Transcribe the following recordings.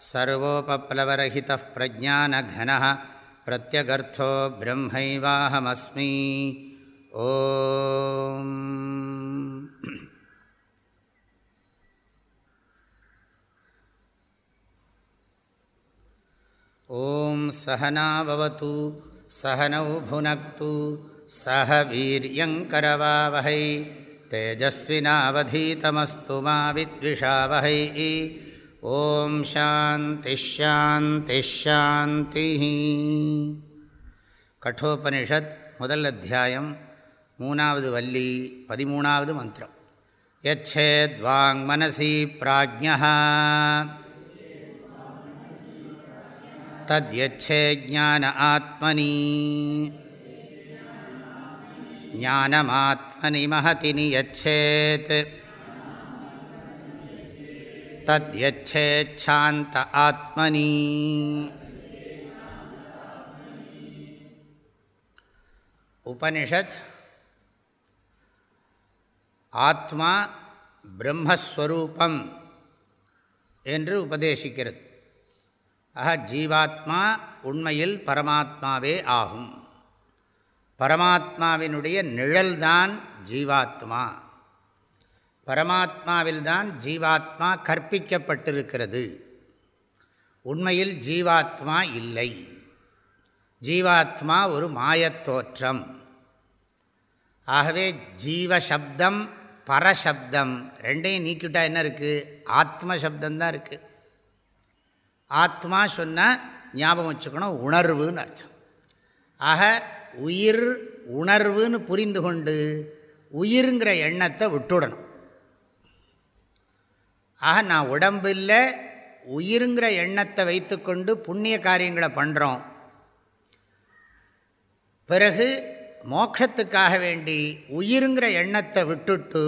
सर्वोपप्लवरहितः प्रज्ञानघनः प्रत्यगर्थो ब्रह्मैवाहमस्मि। ॐ ॐ सहनावतु सहनौ भुनक्तु सह वीर्यङ्करवावहै तेजस्विनावधीतमस्तु मा विद्विषावहै ஓம் சாந்தி ஷாந்தி ஷாந்தி. கட்டோபனிஷத் முதல் அத்தியாயம் மூணாவது வள்ளி பதிமூணாவது மந்திரம். யச்சேத்வாங் மனசி பிராஜ்ய தத்யச்சே ஜான ஆத்மனி. ஞானமாத்மனி மகதி நியச்சேத். தத்யச்சேச்சாந்த ஆத்மனி உபனிஷத் ஆத்மா பிரம்மஸ்வரூபம் என்று உபதேசிக்கிறது. ஆக ஜீவாத்மா உண்மையில் பரமாத்மாவே ஆகும். பரமாத்மாவினுடைய நிழல்தான் ஜீவாத்மா. பரமாத்மாவில்தான் ஜீவாத்மா கற்பிக்கப்பட்டிருக்கிறது. உண்மையில் ஜீவாத்மா இல்லை. ஜீவாத்மா ஒரு மாயத்தோற்றம் ஆகவே ஜீவசப்தம் பரசப்தம் ரெண்டையும் நீக்கிவிட்டா என்ன இருக்குது ஆத்ம சப்தந்தான் இருக்குது ஆத்மா சொன்னால் ஞாபகம் வச்சுக்கணும் உணர்வுன்னு அர்த்தம். ஆக உயிர் உணர்வுன்னு புரிந்து கொண்டு உயிருங்கிற எண்ணத்தை விட்டுடணும். ஆக நான் உடம்பு இல்லை உயிருங்கிற எண்ணத்தை வைத்துக்கொண்டு புண்ணிய காரியங்களை பண்ணுறோம் பிறகு மோட்சத்துக்காக வேண்டி உயிருங்கிற எண்ணத்தை விட்டுட்டு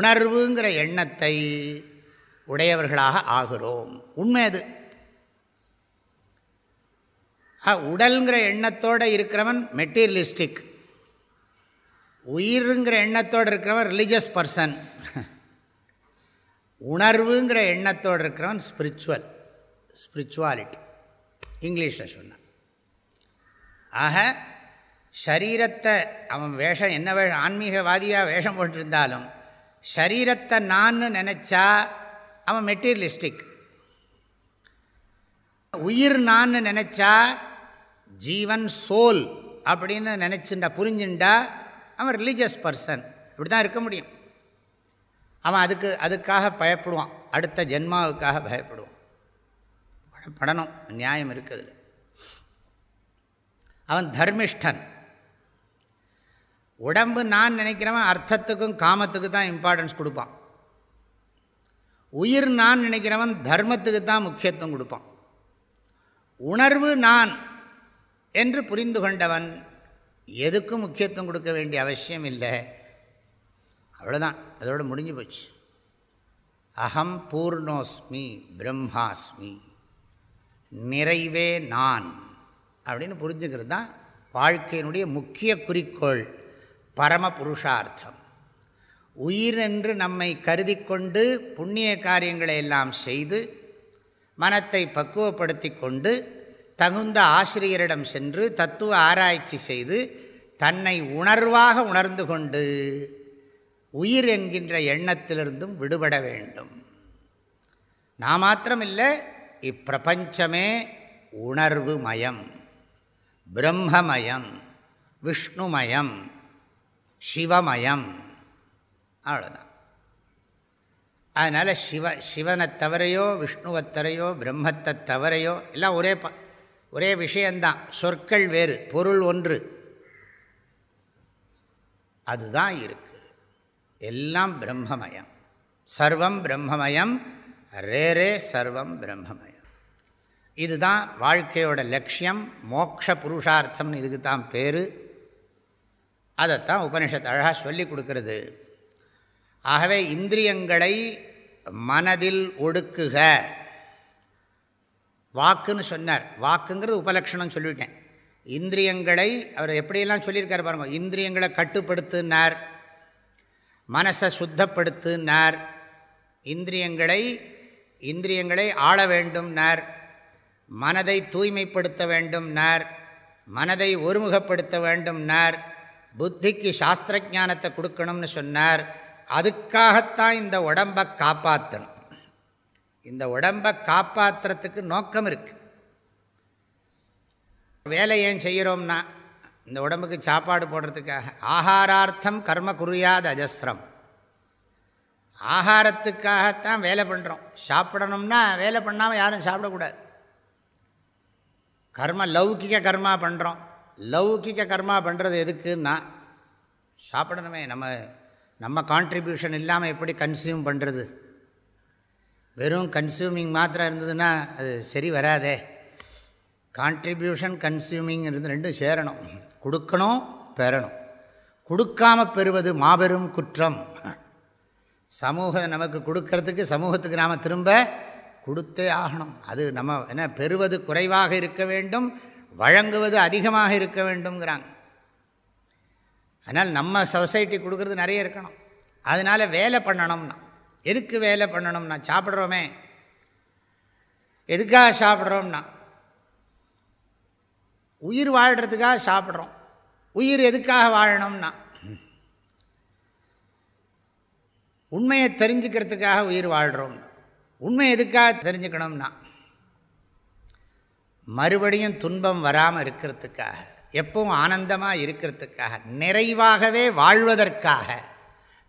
உணர்வுங்கிற எண்ணத்தை உடையவர்களாக ஆகிறோம். உண்மை அது. உடல்ங்கிற எண்ணத்தோடு இருக்கிறவன் மெட்டீரியலிஸ்டிக் உயிருங்கிற எண்ணத்தோடு இருக்கிறவன் ரிலீஜியஸ் பர்சன் உணர்வுங்கிற எண்ணத்தோடு இருக்கிறவன் ஸ்பிரிச்சுவல் ஸ்பிரிச்சுவாலிட்டி இங்கிலீஷில் சொன்னான். ஆக ஷரீரத்தை அவன் வேஷம் என்ன வேஷம் ஆன்மீகவாதியாக வேஷம் போட்டிருந்தாலும் ஷரீரத்தை நான் நினச்சா அவன் மெட்டீரியலிஸ்டிக் உயிர் நான் நினச்சா ஜீவன் சோல் அப்படின்னு நினச்சிண்டா புரிஞ்சுண்டா அவன் ரிலீஜியஸ் பர்சன் இப்படி தான் இருக்க முடியும். அவன் அதுக்கு அதுக்காக பயப்படுவான். அடுத்த ஜென்மாவுக்காக பயப்படுவான். படணும் நியாயம் இருக்குது அவன் தர்மிஷ்டன். உடம்பு நான் நினைக்கிறவன் அர்த்தத்துக்கும் காமத்துக்கு தான் இம்பார்ட்டன்ஸ் கொடுப்பான். உயிர் நான் நினைக்கிறவன் தர்மத்துக்கு தான் முக்கியத்துவம் கொடுப்பான். உணர்வு நான் என்று புரிந்து கொண்டவன் எதுக்கும் முக்கியத்துவம் கொடுக்க வேண்டிய அவசியம் இல்லை. அவ்வளோதான் அதோடு முடிஞ்சு போச்சு. அகம் பூர்ணோஸ்மி பிரம்மாஸ்மி. நிறைவே நான் அப்படின்னு புரிஞ்சுக்கிறது தான் வாழ்க்கையினுடைய முக்கிய குறிக்கோள் பரம புருஷார்த்தம். உயிர் என்று நம்மை கருதி கொண்டு புண்ணிய காரியங்களை எல்லாம் செய்து மனத்தை பக்குவப்படுத்தி கொண்டு தகுந்த ஆசிரியரிடம் சென்று தத்துவ ஆராய்ச்சி செய்து தன்னை உணர்வாக உணர்ந்து கொண்டு உயிர் என்கின்ற எண்ணத்திலிருந்தும் விடுபட வேண்டும். நான் மாத்திரமில்லை இப்பிரபஞ்சமே உணர்வு மயம் பிரம்மமயம் விஷ்ணுமயம் சிவமயம் அவ்வளோதான் அதனால் சிவ சிவனை தவிரையோ விஷ்ணுவை தவிரையோ பிரம்மத்தை தவிரையோ எல்லாம் ஒரே ப ஒரே விஷயந்தான். சொற்கள் வேறு பொருள் ஒன்று. அதுதான் இருக்கு. எல்லாம் பிரம்மமயம். சர்வம் பிரம்மமயம் ரேரே சர்வம் பிரம்மமயம். இதுதான் வாழ்க்கையோட லட்சியம் மோக்ஷ புருஷார்த்தம்னு இதுக்கு தான் பேர். அதைத்தான் உபனிஷத்து அழகாக சொல்லி கொடுக்கறது. ஆகவே இந்திரியங்களை மனதில் ஒடுக்குக. வாக்குன்னு சொன்னார். வாக்குங்கிறது உபலக்ஷணம் சொல்லிவிட்டேன் இந்திரியங்களை அவர் எப்படியெல்லாம் சொல்லியிருக்கார் பாருங்கள் இந்திரியங்களை கட்டுப்படுத்தினார். மனசை சுத்தப்படுத்துனார். இந்திரியங்களை இந்திரியங்களை ஆள வேண்டும்னார். மனதை தூய்மைப்படுத்த வேண்டும்னார். மனதை ஒருமுகப்படுத்த வேண்டும்னார். புத்திக்கு சாஸ்திர ஜானத்தை கொடுக்கணும்னு சொன்னார். அதுக்காகத்தான் இந்த உடம்பை காப்பாற்றணும் இந்த உடம்பை காப்பாற்றுறதுக்கு நோக்கம் இருக்குது வேலை ஏன் செய்கிறோம்னா இந்த உடம்புக்கு சாப்பாடு போடுறதுக்காக ஆகாரார்த்தம் கர்ம குறியாத அஜஸ்ரம். ஆகாரத்துக்காகத்தான் வேலை பண்ணுறோம் சாப்பிடணும்னா வேலை பண்ணாமல் யாரும் சாப்பிடக்கூடாது. கர்ம லௌகிக கர்மா பண்ணுறோம் லௌகிக கர்மா பண்ணுறது எதுக்குன்னா சாப்பிடணுமே நம்ம நம்ம கான்ட்ரிபியூஷன் இல்லாமல் எப்படி கன்சியூம் பண்ணுறது வெறும் கன்சியூமிங் மாத்திரம் இருந்ததுன்னா அது சரி வராதே. கான்ட்ரிபியூஷன் கன்சியூமிங் இருந்து ரெண்டும் சேரணும். கொடுக்கணும் பெறணும். கொடுக்காமல் பெறுவது மாபெரும் குற்றம். சமூகம் நமக்கு கொடுக்கறதுக்கு சமூகத்துக்கு நாம் திரும்ப கொடுத்தே ஆகணும். அது நம்ம என்ன பெறுவது குறைவாக இருக்க வேண்டும் வழங்குவது அதிகமாக இருக்க வேண்டும்ங்கிறாங்க. அதனால் நம்ம சொசைட்டி கொடுக்கறது நிறைய இருக்கணும். அதனால் வேலை பண்ணணும்னா எதுக்கு வேலை பண்ணணும்னா சாப்பிட்றோமே. எதுக்காக சாப்பிட்றோம்னா உயிர் வாழ்கிறதுக்காக சாப்பிட்றோம். உயிர் எதுக்காக வாழணும்னா உண்மையை தெரிஞ்சுக்கிறதுக்காக உயிர் வாழ்கிறோம்னா உண்மை எதுக்காக தெரிஞ்சுக்கணும்னா மறுபடியும் துன்பம் வராமல் இருக்கிறதுக்காக எப்பவும் ஆனந்தமாக இருக்கிறதுக்காக நிறைவாகவே வாழ்வதற்காக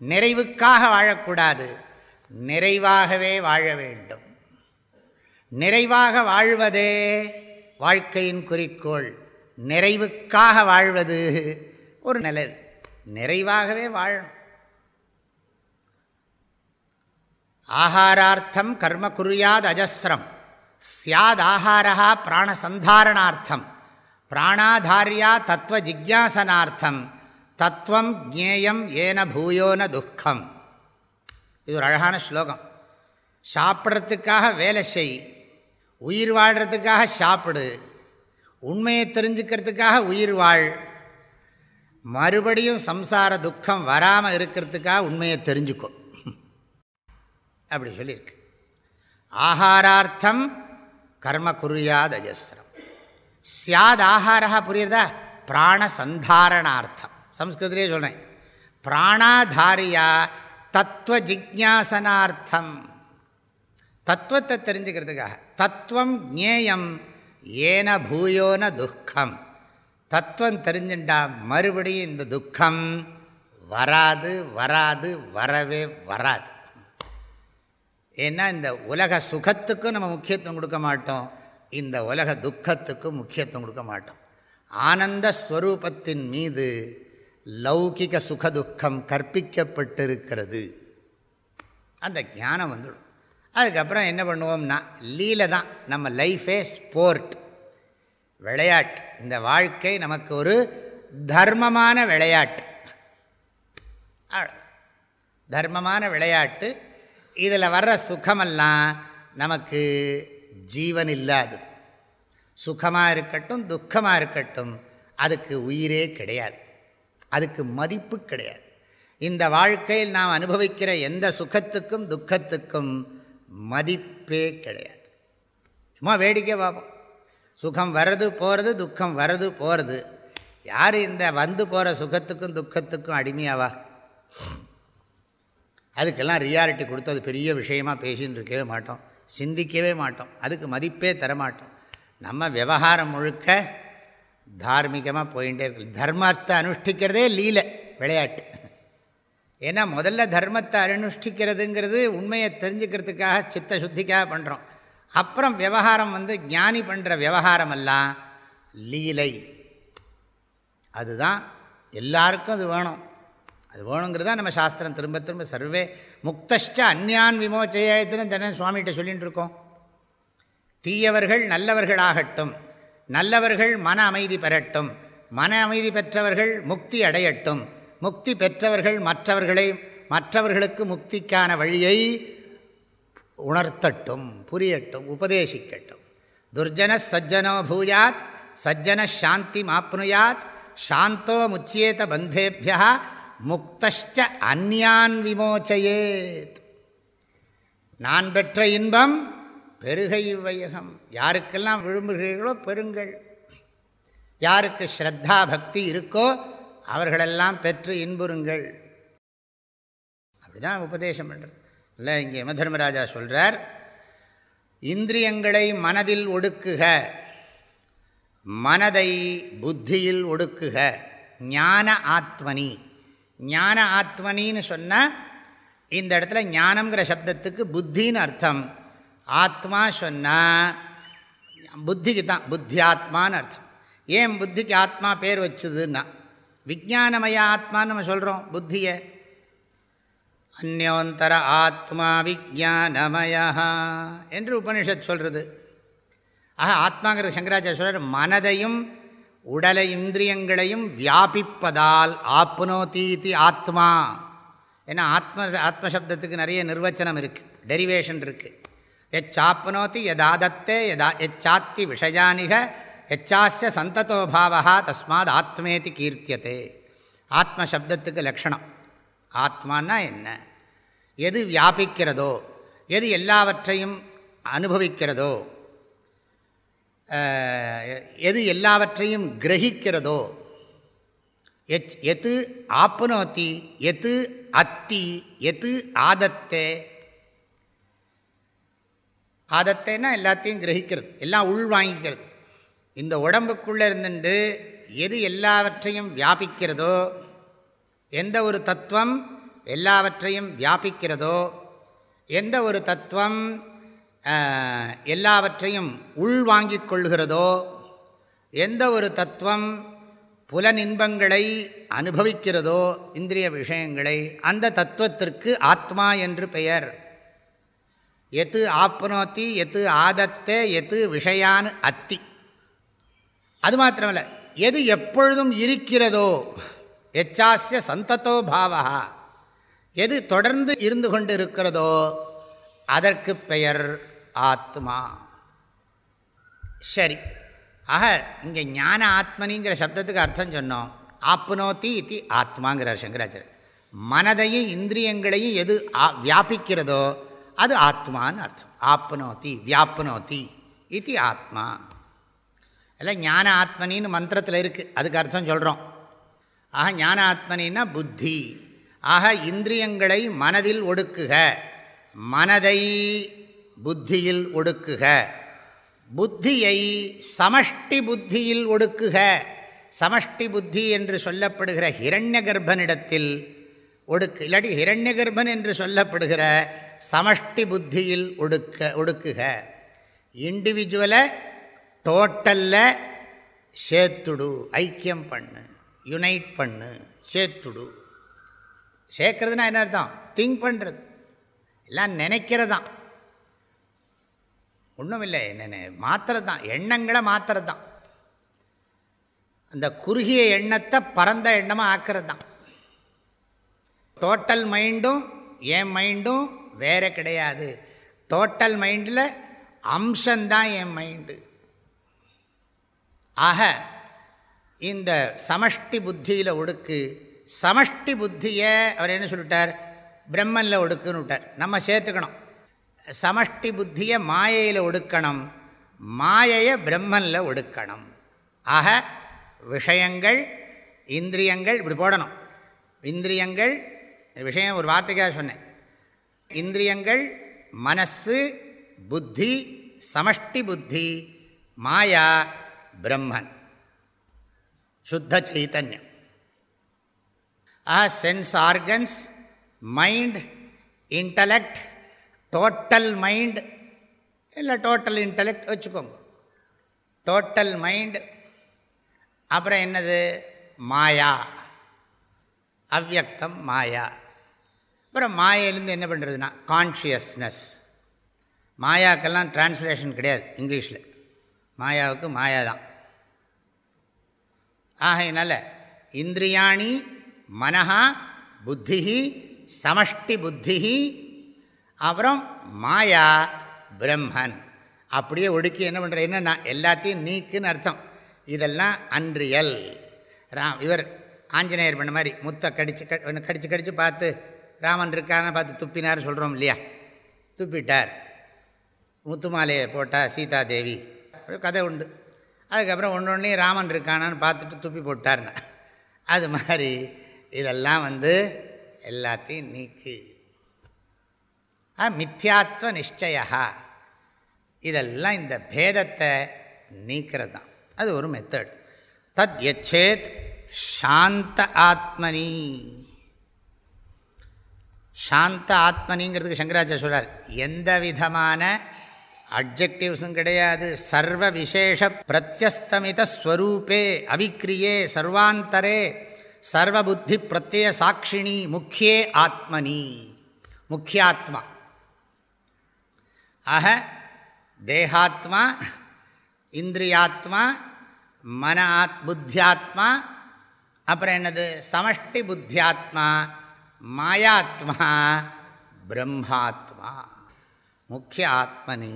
நிறைவுக்காக வாழக்கூடாது நிறைவாகவே வாழ வேண்டும். நிறைவாக வாழ்வதே வாழ்க்கையின் குறிக்கோள். நிறைவுக்காக வாழ்வது ஒரு நல்லது. நிறைவாகவே வாழணும். ஆகாரார்த்தம் கர்ம குறியாத் அஜஸ்ரம். சியாத் ஆகாரா பிராணசந்தாரணார்த்தம். பிராணாதாரியா தத்துவ ஜிக்யாசனார்த்தம். தத்துவம் ஜேயம் ஏன பூயோன துக்கம். இது ஒரு அழகான ஸ்லோகம். சாப்பிட்றதுக்காக வேலை செய். உயிர் வாழ்கிறதுக்காக சாப்பிடு. உண்மையை தெரிஞ்சுக்கிறதுக்காக உயிர் வாழ். மறுபடியும் சம்சார துக்கம் வராமல் இருக்கிறதுக்காக உண்மையை தெரிஞ்சுக்கோ. அப்படி சொல்லியிருக்கு. ஆகாரார்த்தம் கர்ம குறியாத் அஜஸ்ரம் சியாத் ஆகாரா புரியுறதா? பிராணசந்தாரணார்த்தம் சம்ஸ்கிருத்திலே சொல்கிறேன் பிராணாதாரியா தத்துவ ஜிக்யாசனார்த்தம். தத்துவத்தை தெரிஞ்சுக்கிறதுக்காக. தத்துவம் ஜேயம் ஏன பூயோன துக்கம்? தத்துவம் தெரிஞ்சுட்டா மறுபடியும் இந்த துக்கம். வராது வராது வரவே வராது. ஏன்னா இந்த உலக சுகத்துக்கும் நம்ம முக்கியத்துவம் கொடுக்க மாட்டோம். இந்த உலக துக்கத்துக்கும் முக்கியத்துவம் கொடுக்க மாட்டோம். ஆனந்த ஸ்வரூபத்தின் மீது லௌகிக சுகதுக்கம் கற்பிக்கப்பட்டிருக்கிறது. அந்த ஞானம் வந்துடும். அதுக்கப்புறம் என்ன பண்ணுவோம்னா லீலை தான் நம்ம லைஃபே ஸ்போர்ட் விளையாட்டு. இந்த வாழ்க்கை நமக்கு ஒரு தர்மமான விளையாட்டு. தர்மமான விளையாட்டு. இதில் வர்ற சுகமெல்லாம் நமக்கு ஜீவன் இல்லாதது. சுகமாக இருக்கட்டும் துக்கமாக இருக்கட்டும் அதுக்கு உயிரே கிடையாது. அதுக்கு மதிப்பு கிடையாது. இந்த வாழ்க்கையில் நாம் அனுபவிக்கிற எந்த சுகத்துக்கும் துக்கத்துக்கும் மதிப்பே கிடையாது. சும்மா வேடிக்கை பார்ப்போம். சுகம் வர்றது போகிறது துக்கம் வர்றது போகிறது யார் இந்த வந்து போகிற சுகத்துக்கும் துக்கத்துக்கும் அடிமையாவா? அதுக்கெல்லாம் ரியாலிட்டி கொடுத்து அது பெரிய விஷயமாக பேசின்னு இருக்கவே மாட்டோம். சிந்திக்கவே மாட்டோம். அதுக்கு மதிப்பே தரமாட்டோம். நம்ம விவகாரம் முழுக்க தார்மீகமாக போயிட்டே இருக்கு. தர்மத்தை அனுஷ்டிக்கிறதே லீலை விளையாட்டு. ஏன்னா முதல்ல தர்மத்தை அனுஷ்டிக்கிறதுங்கிறது உண்மையை தெரிஞ்சுக்கிறதுக்காக சித்த சுத்திக்காக பண்ணுறோம் அப்புறம் விவகாரம் வந்து ஞானி பண்ணுற விவகாரமெல்லாம் லீலை. அதுதான் எல்லாருக்கும் அது வேணும். அது வேணுங்கிறது தான் நம்ம சாஸ்திரம். திரும்ப திரும்ப சர்வே முக்தஷ்ட அந்யான் விமோச்சயத்துன்னு தினம் சுவாமிகிட்ட சொல்லிகிட்டு இருக்கோம். தீயவர்கள் நல்லவர்களாகட்டும் நல்லவர்கள் மன அமைதி பெறட்டும் மன அமைதி பெற்றவர்கள் முக்தி அடையட்டும் முக்தி பெற்றவர்கள் மற்றவர்களை மற்றவர்களுக்கு முக்திக்கான வழியை உணர்த்தட்டும் புரியட்டும் உபதேசிக்கட்டும். துர்ஜன சஜ்ஜனோ பூயாத் சஜ்ஜன சாந்தி மாப்னுயாத் சாந்தோ முச்சியேத பந்தேபியா முக்தஷ்ட அந்யான் விமோச்சயேத். நான் பெற்ற இன்பம் பெருகை இவ்வையகம் யாருக்கெல்லாம் விரும்புகிறீர்களோ பெருங்கள் யாருக்கு ஸ்ரத்தா பக்தி இருக்கோ அவர்களெல்லாம் பெற்று இன்புறுங்கள். அப்படிதான் உபதேசம் பண்ணுறது இல்லை இங்கே யமதர்மராஜா சொல்கிறார் இந்திரியங்களை மனதில் ஒடுக்குக மனதை புத்தியில் ஒடுக்குக ஞான ஆத்மனி. ஞான ஆத்மனின்னு சொன்னால் இந்த இடத்துல ஞானங்கிற சப்தத்துக்கு புத்தின்னு அர்த்தம். ஆத்மா சொன்னால் புத்திக்கு தான் புத்தி ஆத்மான்னு அர்த்தம். ஏன் புத்திக்கு ஆத்மா பேர் வச்சுதுன்னா விஜானமய ஆத்மான்னு நம்ம சொல்கிறோம் புத்தியை. அந்யோந்தர ஆத்மா விஜானமயா என்று உபனிஷத் சொல்கிறது ஆக ஆத்மாங்கிறது சங்கராச்சாரிய சொல்கிறார் மனதையும் உடலை இந்திரியங்களையும் வியாபிப்பதால் ஆப்னோதீதி ஆத்மா. ஏன்னா ஆத்ம ஆத்மசப்தத்துக்கு நிறைய நிர்வச்சனம் இருக்குது டெரிவேஷன் இருக்குது எச்சாப்னோத்தி எதாதத்தே எதா எச்சாத்தி விஷயானிக எச்சாஸ்ய சந்ததோபாவா தஸ்மாத் ஆத்மேதி கீர்த்தியதே. ஆத்மசப்தத்துக்கு லக்ஷணம். ஆத்மானா என்ன? எது வியாபிக்கிறதோ எது எல்லாவற்றையும் அனுபவிக்கிறதோ எது எல்லாவற்றையும் கிரகிக்கிறதோ எச் எது ஆப்னோத்தி எது அத்தி எது ஆதத்தே. ஆதத்தைன்னா எல்லாத்தையும் கிரகிக்கிறது எல்லாம் உள்வாங்கிக்கிறது. இந்த உடம்புக்குள்ளே இருந்துட்டு எது எல்லாவற்றையும் வியாபிக்கிறதோ எந்த ஒரு தத்துவம் எல்லாவற்றையும் வியாபிக்கிறதோ எந்த ஒரு தத்துவம் எல்லாவற்றையும் உள்வாங்கிக் கொள்கிறதோ எந்த ஒரு தத்துவம் புலனின்பங்களை அனுபவிக்கிறதோ இந்திரிய விஷயங்களை அந்த தத்துவத்திற்கு ஆத்மா என்று பெயர். எது ஆப்னோத்தி எது ஆதத்தே எது விஷயான் அத்தி. அது மாத்திரமல்ல. எது எப்பொழுதும் இருக்கிறதோ எச்சாசிய சந்தத்தோ பாவா. எது தொடர்ந்து இருந்து கொண்டு இருக்கிறதோ அதற்கு பெயர் ஆத்மா. சரி. ஆக இங்கே ஞான ஆத்மனிங்கிற சப்தத்துக்கு அர்த்தம் சொன்னோம். ஆப்னோத்தி இது ஆத்மாங்கிறார் சங்கராச்சாரியர். மனதையும் இந்திரியங்களையும் எது வியாபிக்கிறதோ அது ஆத்மான்னு அர்த்தம். ஆப்னோத்தி வியாப்னோத்தி இது ஆத்மா. எல்லாம் ஞான ஆத்மனின்னு மந்திரத்தில் இருக்குது அதுக்கு அர்த்தம் சொல்கிறோம் ஆக ஞான ஆத்மனின்னா புத்தி. ஆக இந்திரியங்களை மனதில் ஒடுக்குக. மனதை புத்தியில் ஒடுக்குக. புத்தியை சமஷ்டி புத்தியில் ஒடுக்குக. சமஷ்டி புத்தி என்று சொல்லப்படுகிற ஹிரண்ய கர்ப்பனிடத்தில் ஒடுக்கு. இல்லாட்டி ஹிரண்ய கர்ப்பன் என்று சொல்லப்படுகிற சமஷ்டி புத்தியில் ஒடுக்க ஒடுக்குக. இண்டிவிஜுவலை டோட்டலில் சேர்த்துடு ஐக்கியம் பண்ணு யுனைட் பண்ணு சேர்த்துடு. சேர்க்கறதுனா என்ன அர்த்தம்? திங்க் பண்ணுறது எல்லாம் நினைக்கிறதான் ஒன்றும் இல்லை என்ன மாத்திரை தான் எண்ணங்களை மாத்துறது தான் அந்த குறுகிய எண்ணத்தை பரந்த எண்ணமாக ஆக்கிறது தான் டோட்டல் மைண்டும் என் மைண்டும் வேறு கிடையாது. டோட்டல் மைண்டில் அம்சந்தான் என் மைண்டு ஆக இந்த சமஷ்டி புத்தியில் ஒடுக்கு சமஷ்டி புத்தியை அவர் என்ன சொல்லிட்டார்? பிரம்மனில் ஒடுக்குன்னு விட்டார். நம்ம சேர்த்துக்கணும். சமஷ்டி புத்தியை மாயையில் ஒடுக்கணும். மாயையை பிரம்மனில் ஒடுக்கணும். ஆக விஷயங்கள் இந்திரியங்கள் இப்படி போடணும். இந்திரியங்கள் விஷயம் ஒரு வார்த்தைக்காக சொன்னேன். இந்திரியங்கள் மனசு புத்தி சமஷ்டி புத்தி மாயா பிரம்மன். சுத்த சைத்தன்யம் ஆ sense organs mind intellect total mind இல்லை டோட்டல் இன்டலெக்ட் வச்சுக்கோங்க. டோட்டல் மைண்ட் அப்புறம் என்னது? மாயா. அவ்வக்தம் மாயா. அப்புறம் மாயிலேருந்து என்ன பண்ணுறதுன்னா கான்ஷியஸ்னஸ் மாயாக்கெல்லாம் டிரான்ஸ்லேஷன் கிடையாது இங்கிலீஷில். மாயாவுக்கு மாயா தான் ஆகையினால இந்திரியாணி மனஹா புத்தி சமஷ்டி புத்தி அப்புறம் மாயா பிரம்மன். அப்படியே ஒடுக்கி என்ன பண்ணுற என்னன்னா எல்லாத்தையும் நீக்குன்னு அர்த்தம். இதெல்லாம் அன்றியல். ராம் இவர் ஆஞ்சநேயர் பண்ண மாதிரி முத்தை கடிச்சு கடிச்சு கடிச்சு பார்த்து ராமன் இருக்கான்னு பார்த்து துப்பினார்னு சொல்கிறோம் இல்லையா? துப்பிட்டார். முத்துமாலையை போட்டால் சீதா தேவி கதை உண்டு. அதுக்கப்புறம் ஒன்று ஒன்றையும் ராமன் இருக்கானான்னு பார்த்துட்டு துப்பி போட்டார்னா அது மாதிரி இதெல்லாம் வந்து எல்லாத்தையும் நீக்கு. மித்யாத்வ நிச்சயா இதெல்லாம் இந்த பேதத்தை நீக்கிறது தான் அது ஒரு மெத்தட் தத் எச்சேத் சாந்த ஆத்மனி. சாந்த ஆத்மனிங்கிறதுக்கு சங்கராச்சாரிய சொல்கிறார் எந்த விதமான அப்ஜெக்டிவ்ஸும் கிடையாது. சர்வ விசேஷ பிரத்யஸ்தமிதஸ்வரூபே அவிக்ரியே சர்வாந்தரே சர்வபுத்தி பிரத்ய சாட்சிணி முக்கியே ஆத்மனி முக்கியாத்மா. ஆக தேகாத்மா இந்திரியாத்மா மன ஆத் புத்தியாத்மா அப்புறம் என்னது? சமஷ்டி புத்தியாத்மா மாயாத்மா பிரம்மாத்மா முக்கிய ஆத்மனி.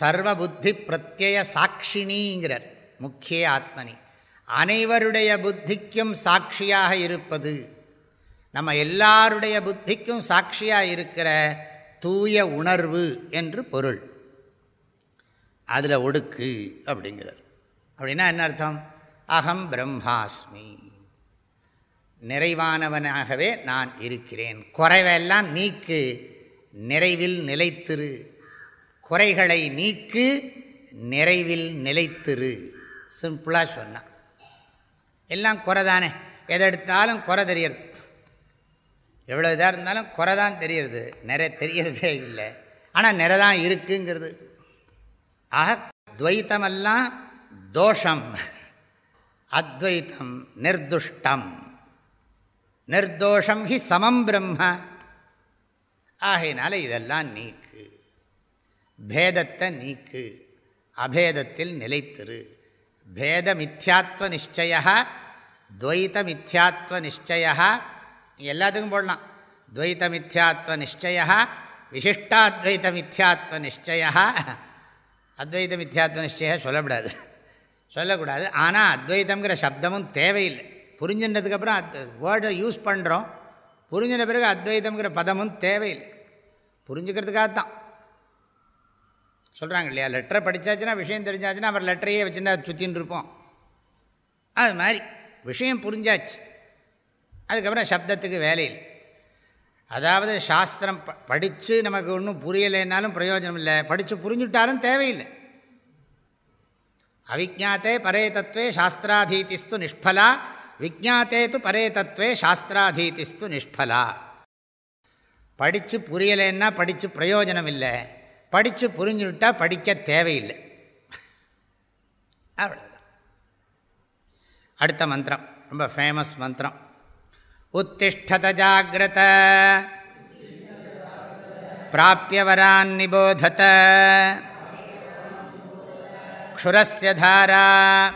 சர்வபுத்தி பிரத்யய சாட்சினிங்கிறார் முக்கிய ஆத்மனி. அனைவருடைய புத்திக்கும் சாட்சியாக இருப்பது. நம்ம எல்லாருடைய புத்திக்கும் சாட்சியாக இருக்கிற தூய உணர்வு என்று பொருள். அதில் ஒடுக்கு அப்படிங்கிறார். அப்படின்னா என்ன அர்த்தம்? அகம் பிரம்மாஸ்மி. நிறைவானவனாகவே நான் இருக்கிறேன். குறைவெல்லாம் நீக்கு. நிறைவில் நிலைத்திரு. குறைகளை நீக்கு நிறைவில் நிலைத்திரு. சிம்பிளாக சொன்னான் எல்லாம் குறை தானே. எதை எடுத்தாலும் குறை தெரியறது எவ்வளோ இதாக இருந்தாலும் குறை தான் தெரியறது நிறை தெரியறதே இல்லை. ஆனால் நிறை தான் இருக்குங்கிறது. ஆக துவைத்தமெல்லாம் தோஷம். அத்வைத்தம் நிர்துஷ்டம். நிர்தோஷம் ஹி சமம் பிரம்ம. ஆகையினால இதெல்லாம் நீக்கு. பேதத்தை நீக்கு அபேதத்தில் நிலைத்திரு. பேத மித்யாத்வ நிச்சய துவைத மித்யாத்வ நிச்சய எல்லாத்துக்கும் போடலாம். துவைத மித்யாத்வ நிச்சய விசிஷ்டாத்வைத மித்யாத்வ நிச்சய அத்வைத மித்யாத்வ நிச்சய சொல்லக்கூடாது. சொல்லக்கூடாது. ஆனால் அத்வைத்தங்கிற சப்தமும் தேவையில்லை. புரிஞ்சின்றதுக்கப்புறம் அத் வேர்டை யூஸ் பண்ணுறோம் புரிஞ்சின பிறகு அத்வைத்தங்கிற பதமும் தேவையில்லை. புரிஞ்சுக்கிறதுக்காக தான் சொல்கிறாங்க இல்லையா லெட்டரை படித்தாச்சுன்னா விஷயம் தெரிஞ்சாச்சுன்னா அவர் லெட்டரையே வச்சுன்னா சுற்றின்னு இருப்போம். அது மாதிரி விஷயம் புரிஞ்சாச்சு. அதுக்கப்புறம் சப்தத்துக்கு வேலையில் அதாவது சாஸ்திரம் ப படித்து நமக்கு ஒன்றும் புரியலைன்னாலும் பிரயோஜனம் இல்லை. படித்து புரிஞ்சுட்டாலும் தேவையில்லை. அவிஜாத்தே பரே தத்துவே சாஸ்திராதீதிஸ்து நிஷ்பலா. விஜாத்தே து பரே தத்துவே சாஸ்திராதீதிஸ்து நிஷ்பலா. படித்து புரியலைன்னா படித்து பிரயோஜனம் இல்லை. படித்து புரிஞ்சுட்டால் படிக்க தேவையில்லை. அவ்வளோதான் அடுத்த மந்திரம் ரொம்ப ஃபேமஸ் மந்திரம். உத்திஷ்டத ஜாகிரத. பிராபியவரான் நிபோதத. க்ஷுரஸ்ய தாரா.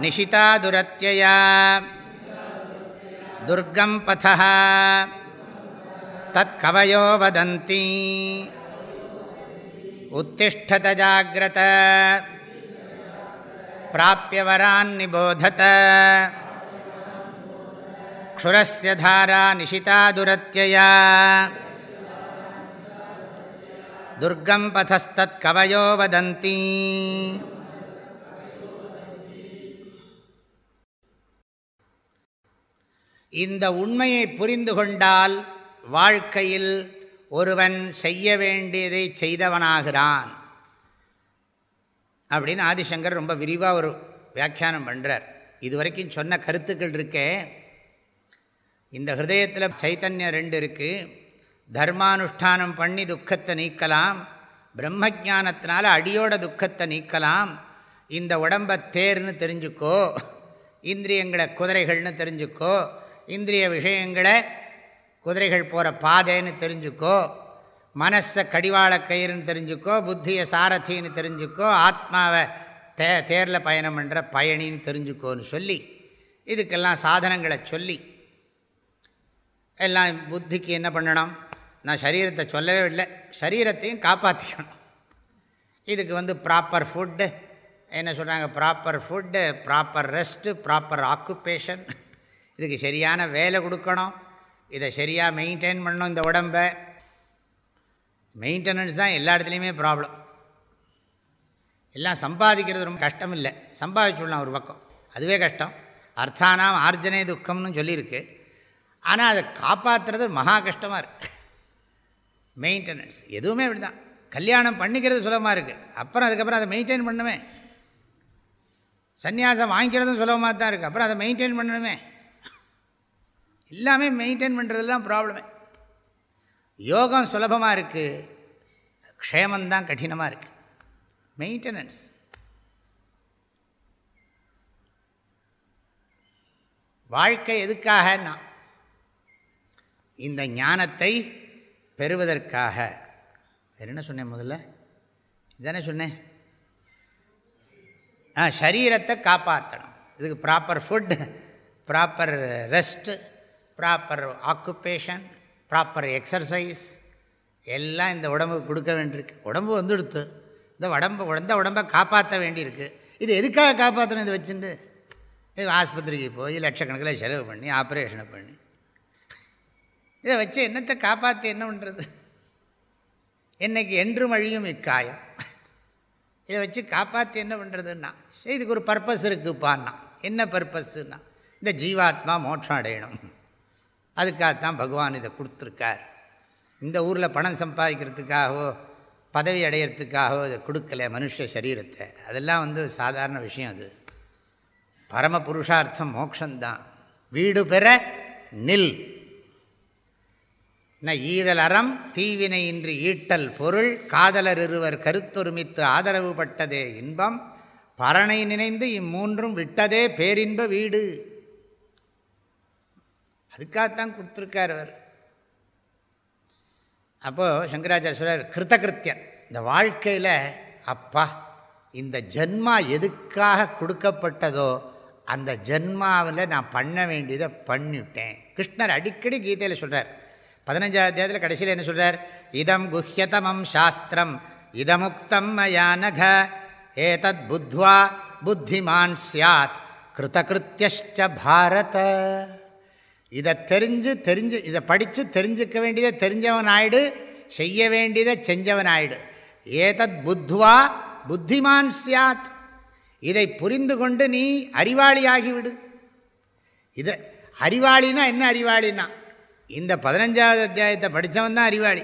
நிஷிதா துரத்யா துர்கம் தத் கவயோ வதந்தி. उत्तिष्ठत जाग्रत प्राप्य वरान्निबोधत क्षुरस्य धारा निशिता दुरत्यया துர்கம் பதஸ்தத் கவயோ வதந்தி இந்த உண்மையை புரிந்து கொண்டால் வாழ்க்கையில் ஒருவன் செய்ய வேண்டியதை செய்தவனாகிறான். அப்படின்னு ஆதிசங்கர் ரொம்ப விரிவாக ஒரு வியாக்கியானம் பண்ணுறார் இது வரைக்கும் சொன்ன கருத்துக்கள் இருக்கே. இந்த ஹிருதயத்தில் சைத்தன்யம் ரெண்டு இருக்குது தர்மானுஷ்டானம் பண்ணி துக்கத்தை நீக்கலாம். பிரம்ம ஜானத்தினால அடியோட துக்கத்தை நீக்கலாம். இந்த உடம்பை தேர்னு தெரிஞ்சுக்கோ. இந்திரியங்களை குதிரைகள்னு தெரிஞ்சுக்கோ. இந்திரிய விஷயங்களை குதிரைகள் போகிற பாதைன்னு தெரிஞ்சுக்கோ மனசை கடிவாள கயிறுன்னு தெரிஞ்சுக்கோ புத்தியை சாரதின்னு தெரிஞ்சுக்கோ ஆத்மாவை தே தேரில் பயணம் பண்ணுற பயணின்னு தெரிஞ்சுக்கோன்னு சொல்லி இதுக்கெல்லாம் சாதனங்களை சொல்லி எல்லாம் புத்திக்கு என்ன பண்ணணும்? நான் சரீரத்தை சொல்லவே இல்லை. சரீரத்தையும் காப்பாற்றிக்கணும் இதுக்கு வந்து ப்ராப்பர் ஃபுட்டு என்ன சொல்கிறாங்க proper food proper rest proper occupation இதுக்கு சரியான வேலை கொடுக்கணும். இதை சரியாக மெயின்டைன் பண்ணணும் இந்த உடம்பை. மெயின்டெனன்ஸ் தான் எல்லா இடத்துலையுமே ப்ராப்ளம் எல்லாம் சம்பாதிக்கிறது ரொம்ப கஷ்டம் இல்லை சம்பாதிச்சுடலாம் ஒரு பக்கம். அதுவே கஷ்டம். அர்த்தானாம் ஆர்ஜனே துக்கம்னு சொல்லியிருக்கு. ஆனால் அதை காப்பாற்றுறது மகா கஷ்டமாக இருக்குது மெயின்டெனன்ஸ் எதுவுமே அப்படி தான் கல்யாணம் பண்ணிக்கிறது சுலபமாக இருக்குது அப்புறம் அதுக்கப்புறம் அதை மெயின்டைன் பண்ணுமே. சன்னியாசம் வாங்கிக்கிறதும் சுலபமாக தான் இருக்குது அப்புறம் அதை மெயின்டைன் பண்ணணுமே. எல்லாமே மெயின்டைன் பண்ணுறது தான் ப்ராப்ளமே யோகம் சுலபமாக இருக்குது க்ஷேமந்தான் கடினமாக இருக்குது மெயின்டெனன்ஸ் வாழ்க்கை எதுக்காகனா இந்த ஞானத்தை பெறுவதற்காக. வேறு என்ன சொன்னேன் முதல்ல? இதானே சொன்னேன்? ஆ சரீரத்தை காப்பாற்றணும் இதுக்கு proper food proper rest proper occupation proper exercise எல்லாம் இந்த உடம்புக்கு கொடுக்க வேண்டியிருக்கு. உடம்பு வந்துடுத்து. இந்த உடம்பு உடந்த உடம்பை காப்பாற்ற வேண்டியிருக்கு. இது எதுக்காக காப்பாற்றணும் இதை வச்சுட்டு இது ஆஸ்பத்திரிக்கு போய் லட்சக்கணக்கில் செலவு பண்ணி ஆப்ரேஷனை பண்ணி. இதை வச்சு என்னத்தை காப்பாற்றி என்ன பண்ணுறது என்னைக்கு என்றும் அழியும் இக்காயம். இதை வச்சு காப்பாற்றி என்ன பண்ணுறதுன்னா இதுக்கு ஒரு பர்பஸ் இருக்குப்பான்னா என்ன பர்பஸ்ன்னா இந்த ஜீவாத்மா மோட்சம் அடையணும். அதுக்காகத்தான் பகவான் இதை கொடுத்துருக்கார். இந்த ஊரில் பணம் சம்பாதிக்கிறதுக்காகவோ பதவி அடையிறதுக்காகவோ இதை கொடுக்கல மனுஷ சரீரத்தை. அதெல்லாம் வந்து சாதாரண விஷயம் அது. பரம புருஷார்த்தம் மோக்ஷந்தான். வீடு பெற நில். ந ஈதல் அறம் தீவினை இன்றி ஈட்டல் பொருள் காதலர் இருவர் கருத்தொருமித்து ஆதரவு பட்டதே இன்பம் பரணை நினைந்து இம்மூன்றும் விட்டதே பேரின்ப வீடு. அதுக்காகத்தான் கொடுத்துருக்கார் அவர். அப்போது சங்கராச்சாரியர் கிருத்தகிருத்தியன் இந்த வாழ்க்கையில் அப்பா இந்த ஜென்மா எதுக்காக கொடுக்கப்பட்டதோ அந்த ஜென்மாவில் நான் பண்ண வேண்டியதை பண்ணிவிட்டேன் கிருஷ்ணர் அடிக்கடி கீதையில் சொல்கிறார் பதினஞ்சாவது அத்தியாயத்தில் கடைசியில் என்ன சொல்கிறார் இதம் குஹ்யதமம் சாஸ்திரம் இதமுக்தம் மயானக ஏதத் புத்வா புத்திமான் சியாத் கிருத்தகிருத்தியஷ்ட பாரத. இதை தெரிஞ்சு தெரிஞ்சு இதை படித்து தெரிஞ்சுக்க வேண்டியதை தெரிஞ்சவன் ஆயிடு செய்ய வேண்டியதை செஞ்சவன் ஆயிடு ஏதத் புத்வா புத்திமான் சியாத். இதை புரிந்து கொண்டு நீ அறிவாளி ஆகிவிடு இதை அறிவாளினா என்ன அறிவாளினா? இந்த பதினஞ்சாவது அத்தியாயத்தை படித்தவன் தான் அறிவாளி.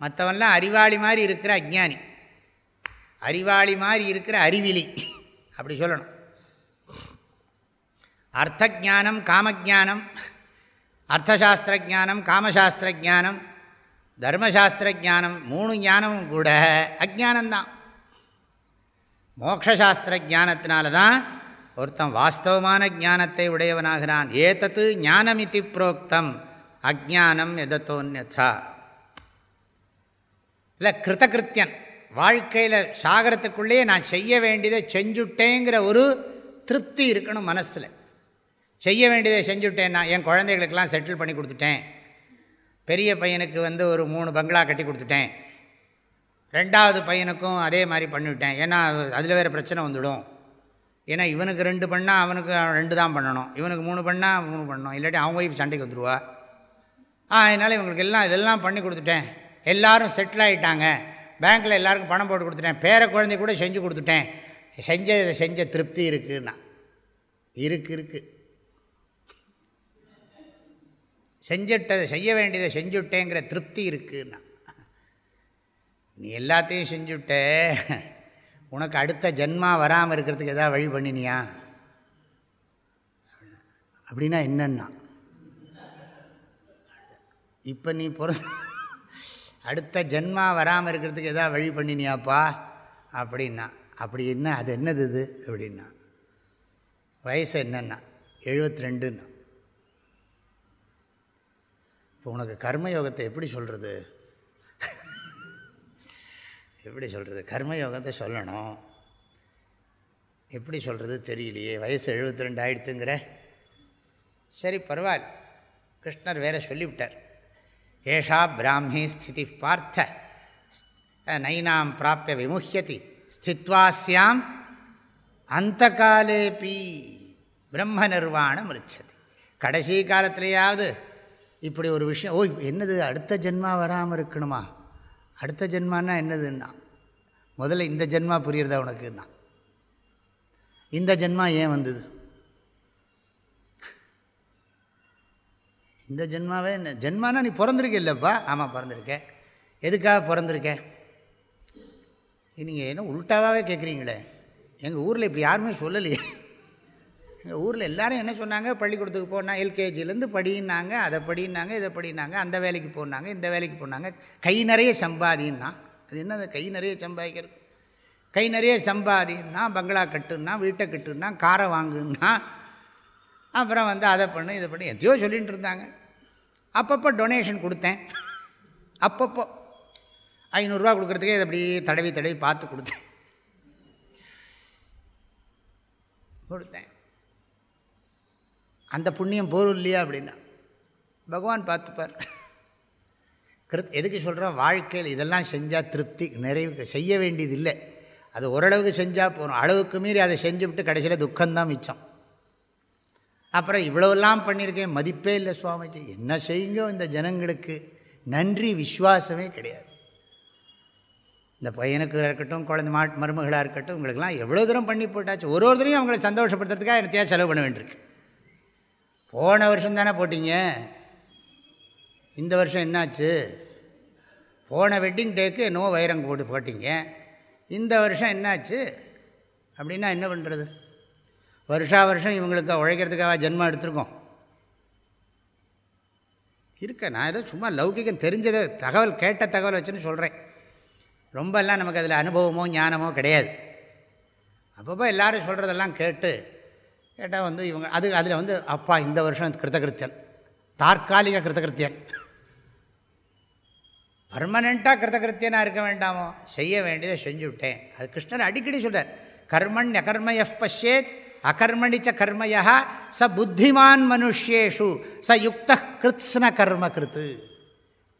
மற்றவன்லாம் அறிவாளி மாதிரி இருக்கிற அஜ்ஞானி. அறிவாளி மாதிரி இருக்கிற அறிவிலி. அப்படி சொல்லணும். அர்த்த ஜானம் காமஜானம் அர்த்தசாஸ்திர ஜானம் காமசாஸ்திர ஜானம் தர்மசாஸ்திர ஜானம் மூணு ஞானமும் கூட அஜானந்தான். மோக்ஷாஸ்திர ஜானத்தினால தான் ஒருத்தன் வாஸ்தவமான ஜானத்தை உடையவனாகிறான். ஏதத்து ஞானமிதி புரோக்தம் அஜானம் எதத்தோன்யதா இல்லை கிருத்தகிருத்தியன் வாழ்க்கையில் சாகரத்துக்குள்ளேயே நான் செய்ய வேண்டியதை செஞ்சுட்டேங்கிற ஒரு திருப்தி இருக்கணும் மனசில். செய்ய வேண்டியதை செஞ்சுட்டேன்னா என் குழந்தைகளுக்கெல்லாம் செட்டில் பண்ணி கொடுத்துட்டேன். பெரிய பையனுக்கு வந்து ஒரு மூணு பங்களா கட்டி கொடுத்துட்டேன். ரெண்டாவது பையனுக்கும் அதே மாதிரி பண்ணிவிட்டேன். ஏன்னா அதில் வேறு பிரச்சனை வந்துடும். ஏன்னா இவனுக்கு ரெண்டு பண்ணால் அவனுக்கு ரெண்டு தான் பண்ணணும். இவனுக்கு மூணு பண்ணால் மூணு பண்ணணும். இல்லாட்டி அவங்க ஒய்ஃப் சண்டைக்கு வந்துடுவா ஆ அதனால் இவங்களுக்கு எல்லாம் இதெல்லாம் பண்ணி கொடுத்துட்டேன். எல்லோரும் செட்டில் ஆகிட்டாங்க பேங்க்கில் எல்லாருக்கும் பணம் போட்டு கொடுத்துட்டேன். பேர குழந்தை கூட செஞ்சு கொடுத்துட்டேன். செஞ்ச செஞ்ச திருப்தி இருக்குன்னா. இருக்கு இருக்குது செஞ்சுட்டதை செய்ய வேண்டியதை செஞ்சுட்டேங்கிற திருப்தி இருக்குன்னா. நீ எல்லாத்தையும் செஞ்சுட்ட உனக்கு அடுத்த ஜென்மா வராமல் இருக்கிறதுக்கு எதாவது வழி பண்ணினியா? அப்படின்னா என்னன்னா? இப்போ நீ பிற அடுத்த ஜென்மா வராமல் இருக்கிறதுக்கு எதாவது வழி பண்ணினியாப்பா? அப்படின்னா அப்படி என்ன அது என்னது இது? அப்படின்னா வயசு என்னென்னா எழுபத்தி ரெண்டுன்னா இப்போ உனக்கு கர்மயோகத்தை எப்படி சொல்கிறது எப்படி சொல்கிறது கர்மயோகத்தை சொல்லணும். எப்படி சொல்கிறது தெரியலையே. வயசு எழுபத்தி ரெண்டு ஆயிடுத்துங்கிற. சரி பரவாயில்ல கிருஷ்ணர் வேற சொல்லிவிட்டார். ஏஷா பிராமி ஸ்திதி பார்த்த. நைனாம் பிராப்பிய விமுஹியதி. ஸ்தித்வாஸ்யாம் அந்த காலேபி பிரம்ம நிர்வாணம் ரிச்சதி. கடைசி காலத்திலேயாவது இப்படி ஒரு விஷயம் ஓ என்னது அடுத்த ஜென்மா வராமல் இருக்கணுமா? அடுத்த ஜென்மானா என்னதுன்னா முதல்ல இந்த ஜென்மா புரியுறதா உனக்குன்னா? இந்த ஜென்மா ஏன் வந்தது? இந்த ஜென்மாவே என்ன? ஜென்மானா நீ பிறந்திருக்க இல்லைப்பா. ஆமாம் பிறந்திருக்கேன் எதுக்காக பிறந்திருக்கேன் நீங்கள் என்ன உள்டாவாகவே கேட்குறீங்களே எங்கள் ஊரில் இப்போ யாருமே சொல்லலையே. எங்கள் ஊரில் எல்லோரும் என்ன சொன்னாங்க? பள்ளிக்கூடத்துக்கு போனால் எல்கேஜிலேருந்து படின்னாங்க அதை படினாங்க இதை படினாங்க அந்த வேலைக்கு போனாங்க இந்த வேலைக்கு போனாங்க. கை நிறைய சம்பாதின்னா அது என்ன கை நிறைய சம்பாதிக்கிறது. கை நிறைய சம்பாதின்னா பங்களா கட்டுன்னா வீட்டை கட்டுன்னா காரை வாங்குன்னா அப்புறம் வந்து அதை பண்ணு இதை பண்ணு எத்தையோ சொல்லிகிட்டு இருந்தாங்க. அப்பப்போ டொனேஷன் கொடுத்தேன். அப்பப்போ ஐநூறுரூவா கொடுக்குறதுக்கே இதை அப்படியே தடவி தடவி பார்த்து கொடுத்தேன். கொடுத்தேன். அந்த புண்ணியம் போரும் இல்லையா அப்படின்னா? பகவான் பார்த்துப்பார். கிருத் எதுக்கு சொல்கிறோம் வாழ்க்கையில் இதெல்லாம் செஞ்சால் திருப்தி நிறைவு செய்ய வேண்டியது இல்லை. அது ஓரளவுக்கு செஞ்சால் போகிறோம் அளவுக்கு மீறி அதை செஞ்சுவிட்டு கடைசியில் துக்கம்தான் மிச்சம். அப்புறம் இவ்வளோலாம் பண்ணியிருக்கேன் மதிப்பே இல்லை சுவாமிஜி. என்ன செய்யுங்கோ இந்த ஜனங்களுக்கு? நன்றி விஸ்வாசமே கிடையாது. இந்த பையனுக்கு இருக்கட்டும் குழந்தை மாட் மருமகளாக இருக்கட்டும் உங்களுக்கெல்லாம் எவ்வளோ தூரம் பண்ணி போட்டாச்சு? ஒரு ஒருத்தரையும் அவங்களை சந்தோஷப்படுத்துறதுக்காக எனக்கு செலவு பண்ண வேண்டியிருக்கு. போன வருஷம் தானே போட்டிங்க. இந்த வருஷம் என்னாச்சு? போன வெட்டிங் டேக்கு என்னவோ வைரம் போட்டு போட்டிங்க. இந்த வருஷம் என்னாச்சு? அப்படின்னா என்ன பண்ணுறது வருஷா வருஷம் இவங்களுக்கு உழைக்கிறதுக்காக ஜென்மம் எடுத்திருக்கோம். இருக்க நான் ஏதோ சும்மா லௌகிகம் தெரிஞ்சதை தகவல் கேட்ட தகவல் வச்சுன்னு சொல்கிறேன் ரொம்பலாம் நமக்கு அதில் அனுபவமோ ஞானமோ கிடையாது. அப்பப்போ எல்லோரும் சொல்கிறதெல்லாம் கேட்டு கேட்டால் வந்து இவங்க அது அதில் வந்து அப்பா இந்த வருஷம் கிருத்தகிருத்தியன். தற்காலிக கிருத்தகிருத்தியன். பர்மனெண்ட்டாக கிருத்தகிருத்தியனாக இருக்க வேண்டாமோ? செய்ய வேண்டியதை செஞ்சு விட்டேன் அது கிருஷ்ணர் அடிக்கடி சொல்கிறார் கர்மண் அகர்மய பஷேத் அகர்மணிச்ச கர்மயா ச புத்திமான் மனுஷேஷு ச யுக்த கிருத்ஸ்ன கர்ம கிருத்து.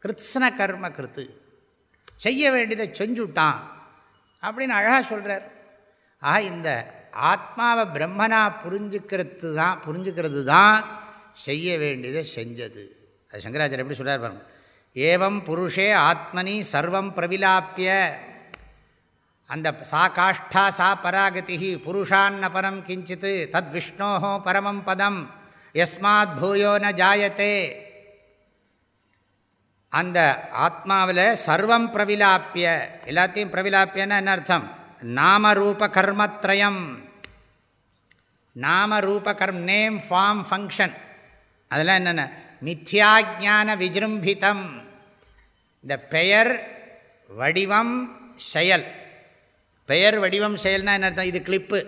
கிருத்ஸ்ன கர்ம கிருத்து. செய்ய வேண்டியதை செஞ்சுட்டான். அப்படின்னு அழகாக சொல்கிறார் ஆக இந்த ஆத்மாவை பிரம்மனா புரிஞ்சுக்கிறது தான் புரிஞ்சுக்கிறது தான் செய்ய வேண்டியதை செஞ்சது. அது சங்கராச்சாரியர் எப்படி சொல்கிறார் பாருங்க. ஏவம் புருஷே ஆத்மனி சர்வம் பிரவிலாப்பிய அந்த சா காஷ்டா சா பராகதி புருஷான்ன பரம் கிஞ்சித்து தத் விஷ்ணோஹோ பரமம் பதம். எஸ்மாத் பூயோ ந ஜாயத்தே. அந்த ஆத்மாவில் சர்வம் பிரவிலாப்பிய எல்லாத்தையும் பிரவிலாப்பியன்னு என்ன அர்த்தம்? நாமரூப கர்மத்ரயம் நாமரூப கர்ம் நேம் ஃபார்ம் ஃபங்க்ஷன் அதெல்லாம் என்னென்ன? மித்யாஜான விஜிரும்பிதம். இந்த பெயர் வடிவம் செயல். பெயர் வடிவம் செயல்னா என்ன அர்த்தம்? இது கிளிப்பு.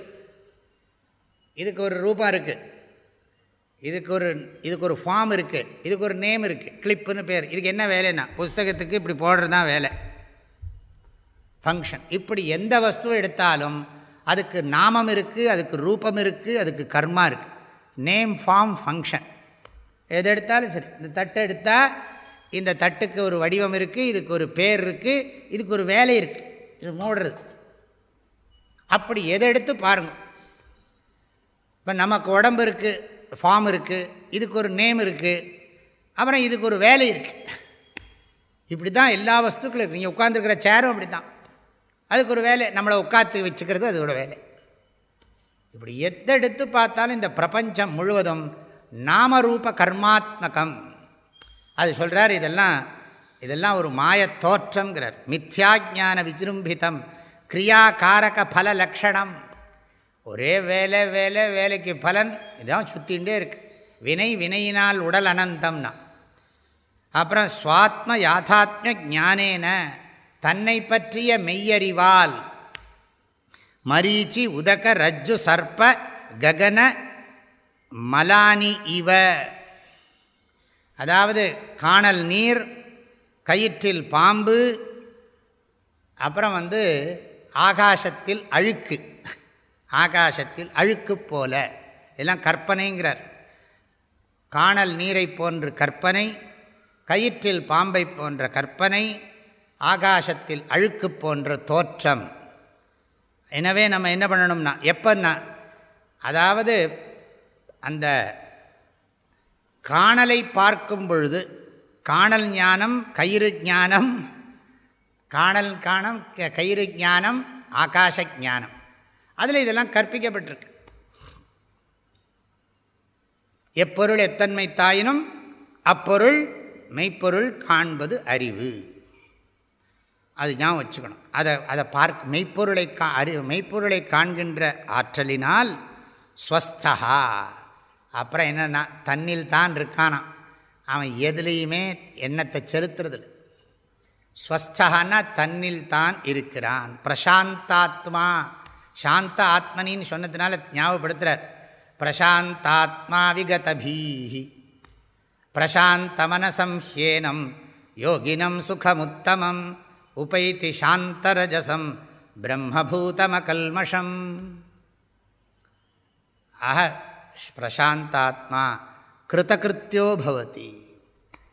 இதுக்கு ஒரு ரூபம் இருக்குது இதுக்கு ஒரு இதுக்கு ஒரு ஃபார்ம் இருக்குது இதுக்கு ஒரு நேம் இருக்குது கிளிப்புன்னு பேர். இதுக்கு என்ன வேலைன்னா? புஸ்தகத்துக்கு இப்படி போடுறது தான் வேலை. ஃபங்க்ஷன் இப்படி எந்த வஸ்துவை எடுத்தாலும் அதுக்கு நாமம் இருக்குது அதுக்கு ரூபம் இருக்குது அதுக்கு கர்மா இருக்குது நேம் ஃபார்ம் ஃபங்க்ஷன் எது எடுத்தாலும் சரி. இந்த தட்டை எடுத்தால் இந்த தட்டுக்கு ஒரு வடிவம் இருக்குது இதுக்கு ஒரு பேர் இருக்குது இதுக்கு ஒரு வேலை இருக்குது இது மூடுறது. அப்படி எதை எடுத்து பாருங்கள் இப்போ நமக்கு உடம்பு இருக்குது ஃபார்ம் இருக்குது இதுக்கு ஒரு நேம் இருக்குது அப்புறம் இதுக்கு ஒரு வேலை இருக்குது இப்படி தான் எல்லா வஸ்துக்களும் இருக்குது நீங்கள் உட்காந்துருக்கிற சேரும் அப்படி தான் அதுக்கு ஒரு வேலை நம்மளை உட்காத்து வச்சுக்கிறது அதோட வேலை. இப்படி எத்தெடுத்து பார்த்தாலும் இந்த பிரபஞ்சம் முழுவதும் நாமரூப கர்மாத்மகம். அது சொல்கிறார் இதெல்லாம் இதெல்லாம் ஒரு மாய தோற்றங்கிறார் மித்யாஜான விஜிரும்பிதம் கிரியா காரக பல லக்ஷணம். ஒரே வேலை வேலை வேலைக்கு பலன் இதான் சுற்றிகிட்டே இருக்கு. வினை வினையினால் உடல் அனந்தம்னா. அப்புறம் சுவாத்ம யாத்தாத்ம ஞானேன. தன்னை பற்றிய மெய்யறிவால். மரீச்சி உதக ரஜ்ஜு சர்ப்ப ககன மலானி இவ. அதாவது காணல் நீர் கயிற்றில் பாம்பு அப்புறம் வந்து ஆகாசத்தில் அழுக்கு. ஆகாசத்தில் அழுக்கு போல. எல்லாம் கற்பனைங்கிறார். காணல் நீரை போன்று கற்பனை கயிற்றில் பாம்பை போன்ற கற்பனை ஆகாசத்தில் அழுக்கு போன்ற தோற்றம். எனவே நம்ம என்ன பண்ணணும்னா எப்போன்னா அதாவது அந்த காணலை பார்க்கும் பொழுது காணல் ஞானம் கயிறு ஞானம் காணல் காணம் கயிறு ஞானம் ஆகாஷ ஞானம். அதில் இதெல்லாம் கற்பிக்கப்பட்டிருக்கு. எப்பொருள் எத்தன்மை தாயினும் அப்பொருள் மெய்ப்பொருள் காண்பது அறிவு. அது ஞாபகம் வச்சுக்கணும். அதை அதை பார்க்க மெய்ப்பொருளை கா அறி மெய்ப்பொருளை காண்கின்ற ஆற்றலினால் ஸ்வஸ்தா அப்புறம் என்னென்னா தன்னில் தான் இருக்கானான் அவன் எதுலேயுமே எண்ணத்தை செலுத்துறதில்ல. ஸ்வஸ்தகான்னா தன்னில் தான் இருக்கிறான். பிரசாந்தாத்மா. சாந்த ஆத்மனின்னு சொன்னதுனால ஞாபகப்படுத்துகிறார் பிரசாந்தாத்மா விகதபீஹி. பிரசாந்தமனசம் ஹேனம் யோகினம் சுகமுத்தமம். உபைத்தி சாந்தரஜசம் பிரம்மபூதமகல்மஷம். அஹ பிரசாந்தாத்மா கிருதகிருத்தியோ பவதி.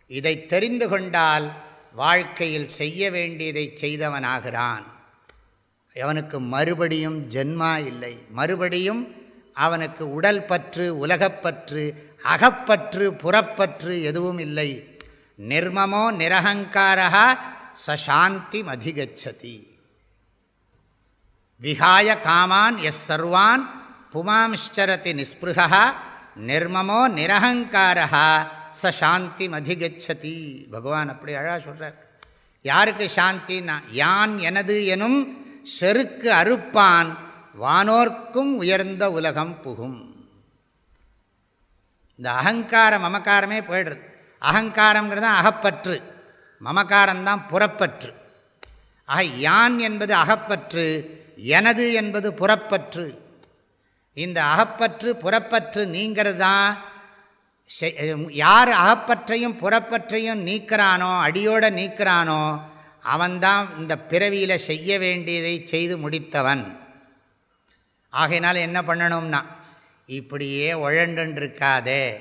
இதை தெரிந்து கொண்டால் வாழ்க்கையில் செய்ய வேண்டியதை செய்தவனாகிறான். அவனுக்கு மறுபடியும் ஜென்மா இல்லை. மறுபடியும் அவனுக்கு உடல் பற்று உலகப்பற்று அகப்பற்று புறப்பற்று எதுவும் இல்லை. நிர்மமோ நிரகங்காரா சசாந்தி அதிகச்சதி விஹாய காமான் எஸ் சர்வான் புமாம்ச்சரதி நிஸ்பிருகா நிர்மமோ நிரகங்காரா சாந்தி அதிகச்சதி பகவான் அப்படி அழகாக சொல்கிறார் யாருக்கு சாந்தின்னா யான் எனது எனும் செருக்கு அறுப்பான் வானோர்க்கும் உயர்ந்த உலகம் புகும். இந்த அகங்காரம் மமக்காரமே போயிடுறது. அகங்காரங்கிறது அகப்பற்று. மமக்காரம்தான் புறப்பற்று. ஆக யான் என்பது அகப்பற்று எனது என்பது புறப்பற்று. இந்த அகப்பற்று புறப்பற்று நீங்கிறது? தான் யார் அகப்பற்றையும் புறப்பற்றையும் நீக்கிறானோ அடியோடு நீக்கிறானோ அவன்தான் இந்த பிறவியில் செய்ய வேண்டியதை செய்து முடித்தவன். ஆகையினால என்ன பண்ணணும்னா இப்படியே உழண்டுன்றிருக்காதே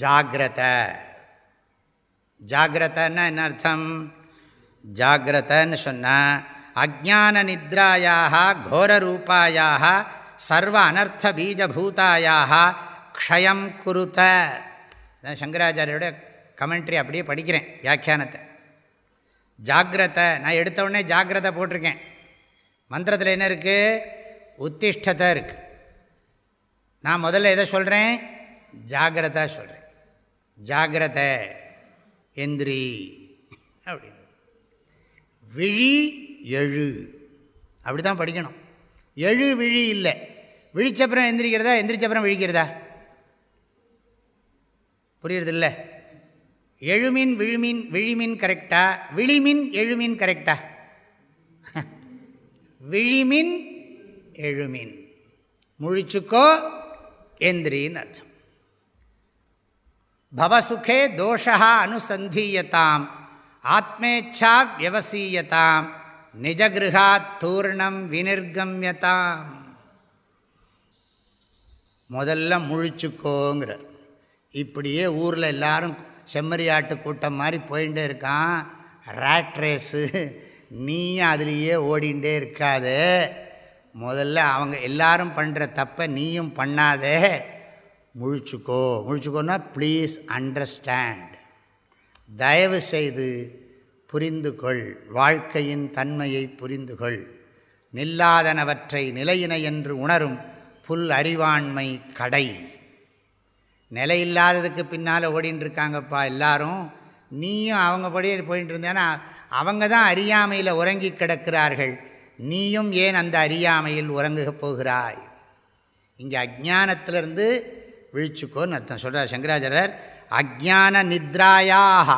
ஜாகிரதை. ஜாகிரதன்னா என்ன அர்த்தம் ஜாகிரதன்னு சொன்னால் அஜான நித்ராயாக கோரரூபாயாக சர்வ அனர்த்த பீஜபூதாயாக க்ஷயம் குருத்த சங்கராச்சாரியோட கமெண்ட்ரி அப்படியே படிக்கிறேன் வியாக்கியானத்தை. ஜாகிரத நான் எடுத்த உடனே ஜாகிரதை போட்டிருக்கேன். மந்திரத்தில் என்ன இருக்குது உத்திஷ்டத்தை இருக்குது நான் முதல்ல எதை சொல்கிறேன் ஜாகிரதா சொல்கிறேன் ஜாகிரதை. எந்திரி. அப்படின்னு. விழி எழு. அப்படி தான் படிக்கணும். எழு விழி இல்லை. விழிச்சப்புறம் எந்திரிக்கிறதா எந்திரிச்சப்புறம் விழிக்கிறதா? புரியுறது இல்லை எழுமின் விழுமின் விழிமின் கரெக்டா? விழிமின் எழுமின் கரெக்டா? விழிமின் எழுமின். முழிச்சுக்கோ எந்திரின்னு அர்த்தம். பவசுகே தோஷா அனுசந்தீயதாம் ஆத்மேச்சா வியவசீயதாம் நிஜகிருகாத் தூர்ணம் வினிர்கம்யதாம் முதல்ல முழிச்சுக்கோங்கிறார் இப்படியே ஊரில் எல்லாரும் செம்மறியாட்டு கூட்டம் மாதிரி போயிட்டே இருக்கான். ரேட் ரேஸு நீயும் அதுலேயே ஓடிண்டே இருக்காது. முதல்ல அவங்க எல்லாரும் பண்ணுற தப்பை நீயும் பண்ணாதே. முழிச்சுக்கோ. முழிச்சுக்கோன்னா ப்ளீஸ் அண்டர்ஸ்டாண்ட் தயவு செய்து புரிந்து கொள் வாழ்க்கையின் தன்மையை புரிந்து கொள் நில்லாதனவற்றை நிலையின என்று உணரும் புல் அறிவாண்மை கடை. நிலையில்லாததுக்கு பின்னால் ஓடின்னு இருக்காங்கப்பா எல்லாரும். நீயும் அவங்க படியே போயிட்டு இருந்தேன்னா அவங்க தான் அறியாமையில் உறங்கி கிடக்கிறார்கள். நீயும் ஏன் அந்த அறியாமையில் உறங்குக போகிறாய்? இங்கே அஜானத்திலிருந்து விழிச்சுக்கோன்னு அர்த்தம் சொல்கிறார் சங்கராச்சாரர் அஜான நித்ராயாக.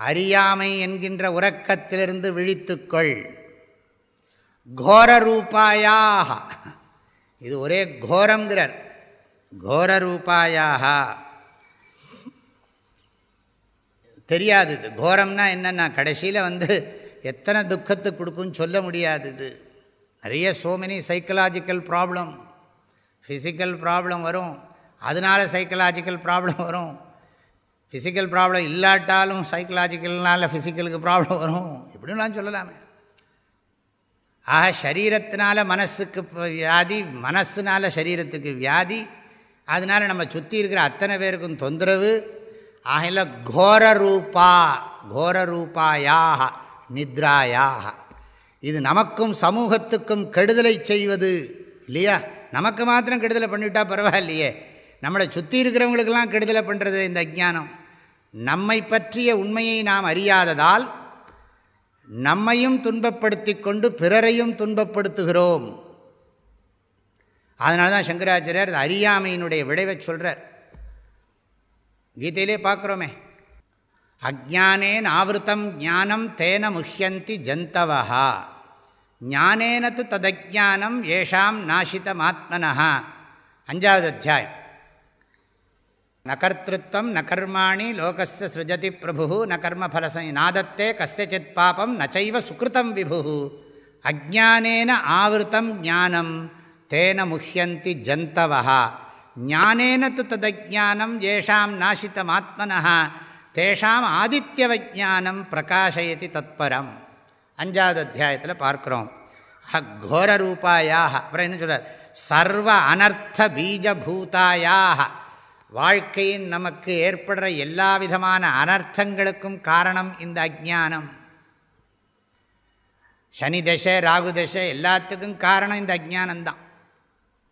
அறியாமை என்கின்ற உறக்கத்திலிருந்து விழித்துக்கொள். கோர ரூபாயாக இது ஒரே கோரங்கிறார் கோர ரூபாயாக தெரியாது இது. கோரம்னா என்னென்னா கடைசியில் வந்து எத்தனை துக்கத்தை கொடுக்குன்னு சொல்ல முடியாது இது. நிறைய so many psychological problem physical problem வரும். அதனால் சைக்கலாஜிக்கல் ப்ராப்ளம் வரும். ஃபிசிக்கல் ப்ராப்ளம் இல்லாட்டாலும் சைக்கலாஜிக்கல்னால ஃபிசிக்கலுக்கு ப்ராப்ளம் வரும். இப்படிலாம் சொல்லலாமே. ஆக சரீரத்தினால மனசுக்கு வியாதி மனசுனால சரீரத்துக்கு வியாதி அதனால் நம்ம சுற்றி இருக்கிற அத்தனை பேருக்கும் தொந்தரவு ஆகல கோர ரூபா கோர ரூபாயாக நித்ராயாக. இது நமக்கும் சமூகத்துக்கும் கெடுதலை செய்வது இல்லையா? நமக்கு மாத்திரம் கெடுதலை பண்ணிவிட்டால் பரவாயில்லையே. நம்மளை சுற்றி இருக்கிறவங்களுக்கெல்லாம் கெடுதலை பண்ணுறது இந்த அஜானம் நம்மை பற்றிய உண்மையை நாம் அறியாததால் நம்மையும் துன்பப்படுத்தி கொண்டு பிறரையும் துன்பப்படுத்துகிறோம். அதனால தான் சங்கராச்சாரியர் அறியாமையினுடைய விளைவை சொல்கிறார் கீதையிலே பார்க்குறோமே அஜானேன் ஆவருத்தம் ஞானம் தேன முஹ்யந்தி ஜந்தவா ஞானேனத்து ததஜானம் ஏஷாம் நாசிதமாத்மனா அஞ்சாவது அத்தியாயம். நகர்த்திருத்தம் நகர்மாணி கர்மாணி லோகஸ்ய சிருஜதி பிரபு ந கர்மஃலச நாதத்தே கசித் பாபம் நச்சைவ சுகிருத்தம் விபு அஜானேன ஆவருத்தம் ஞானம் தேன முஹியந்தி ஜந்தவா ஞானேன து ததஜானம் ஏஷாம் நாசித்தமாத்மனா தேஷாம் ஆதித்யவஜானம் பிரகாஷயதி தத்பரம். அஞ்சாவது அத்தியாயத்தில் பார்க்குறோம். கோர ரூபாயாக அப்புறம் என்ன சொல்கிறார் சர்வ அனர்த்த பீஜபூதாயாக வாழ்க்கையின் நமக்கு ஏற்படுற எல்லா விதமான அனர்த்தங்களுக்கும் காரணம் இந்த அஜானம் சனி தசை ராகு தசை எல்லாத்துக்கும் காரணம் இந்த அஜானந்தான்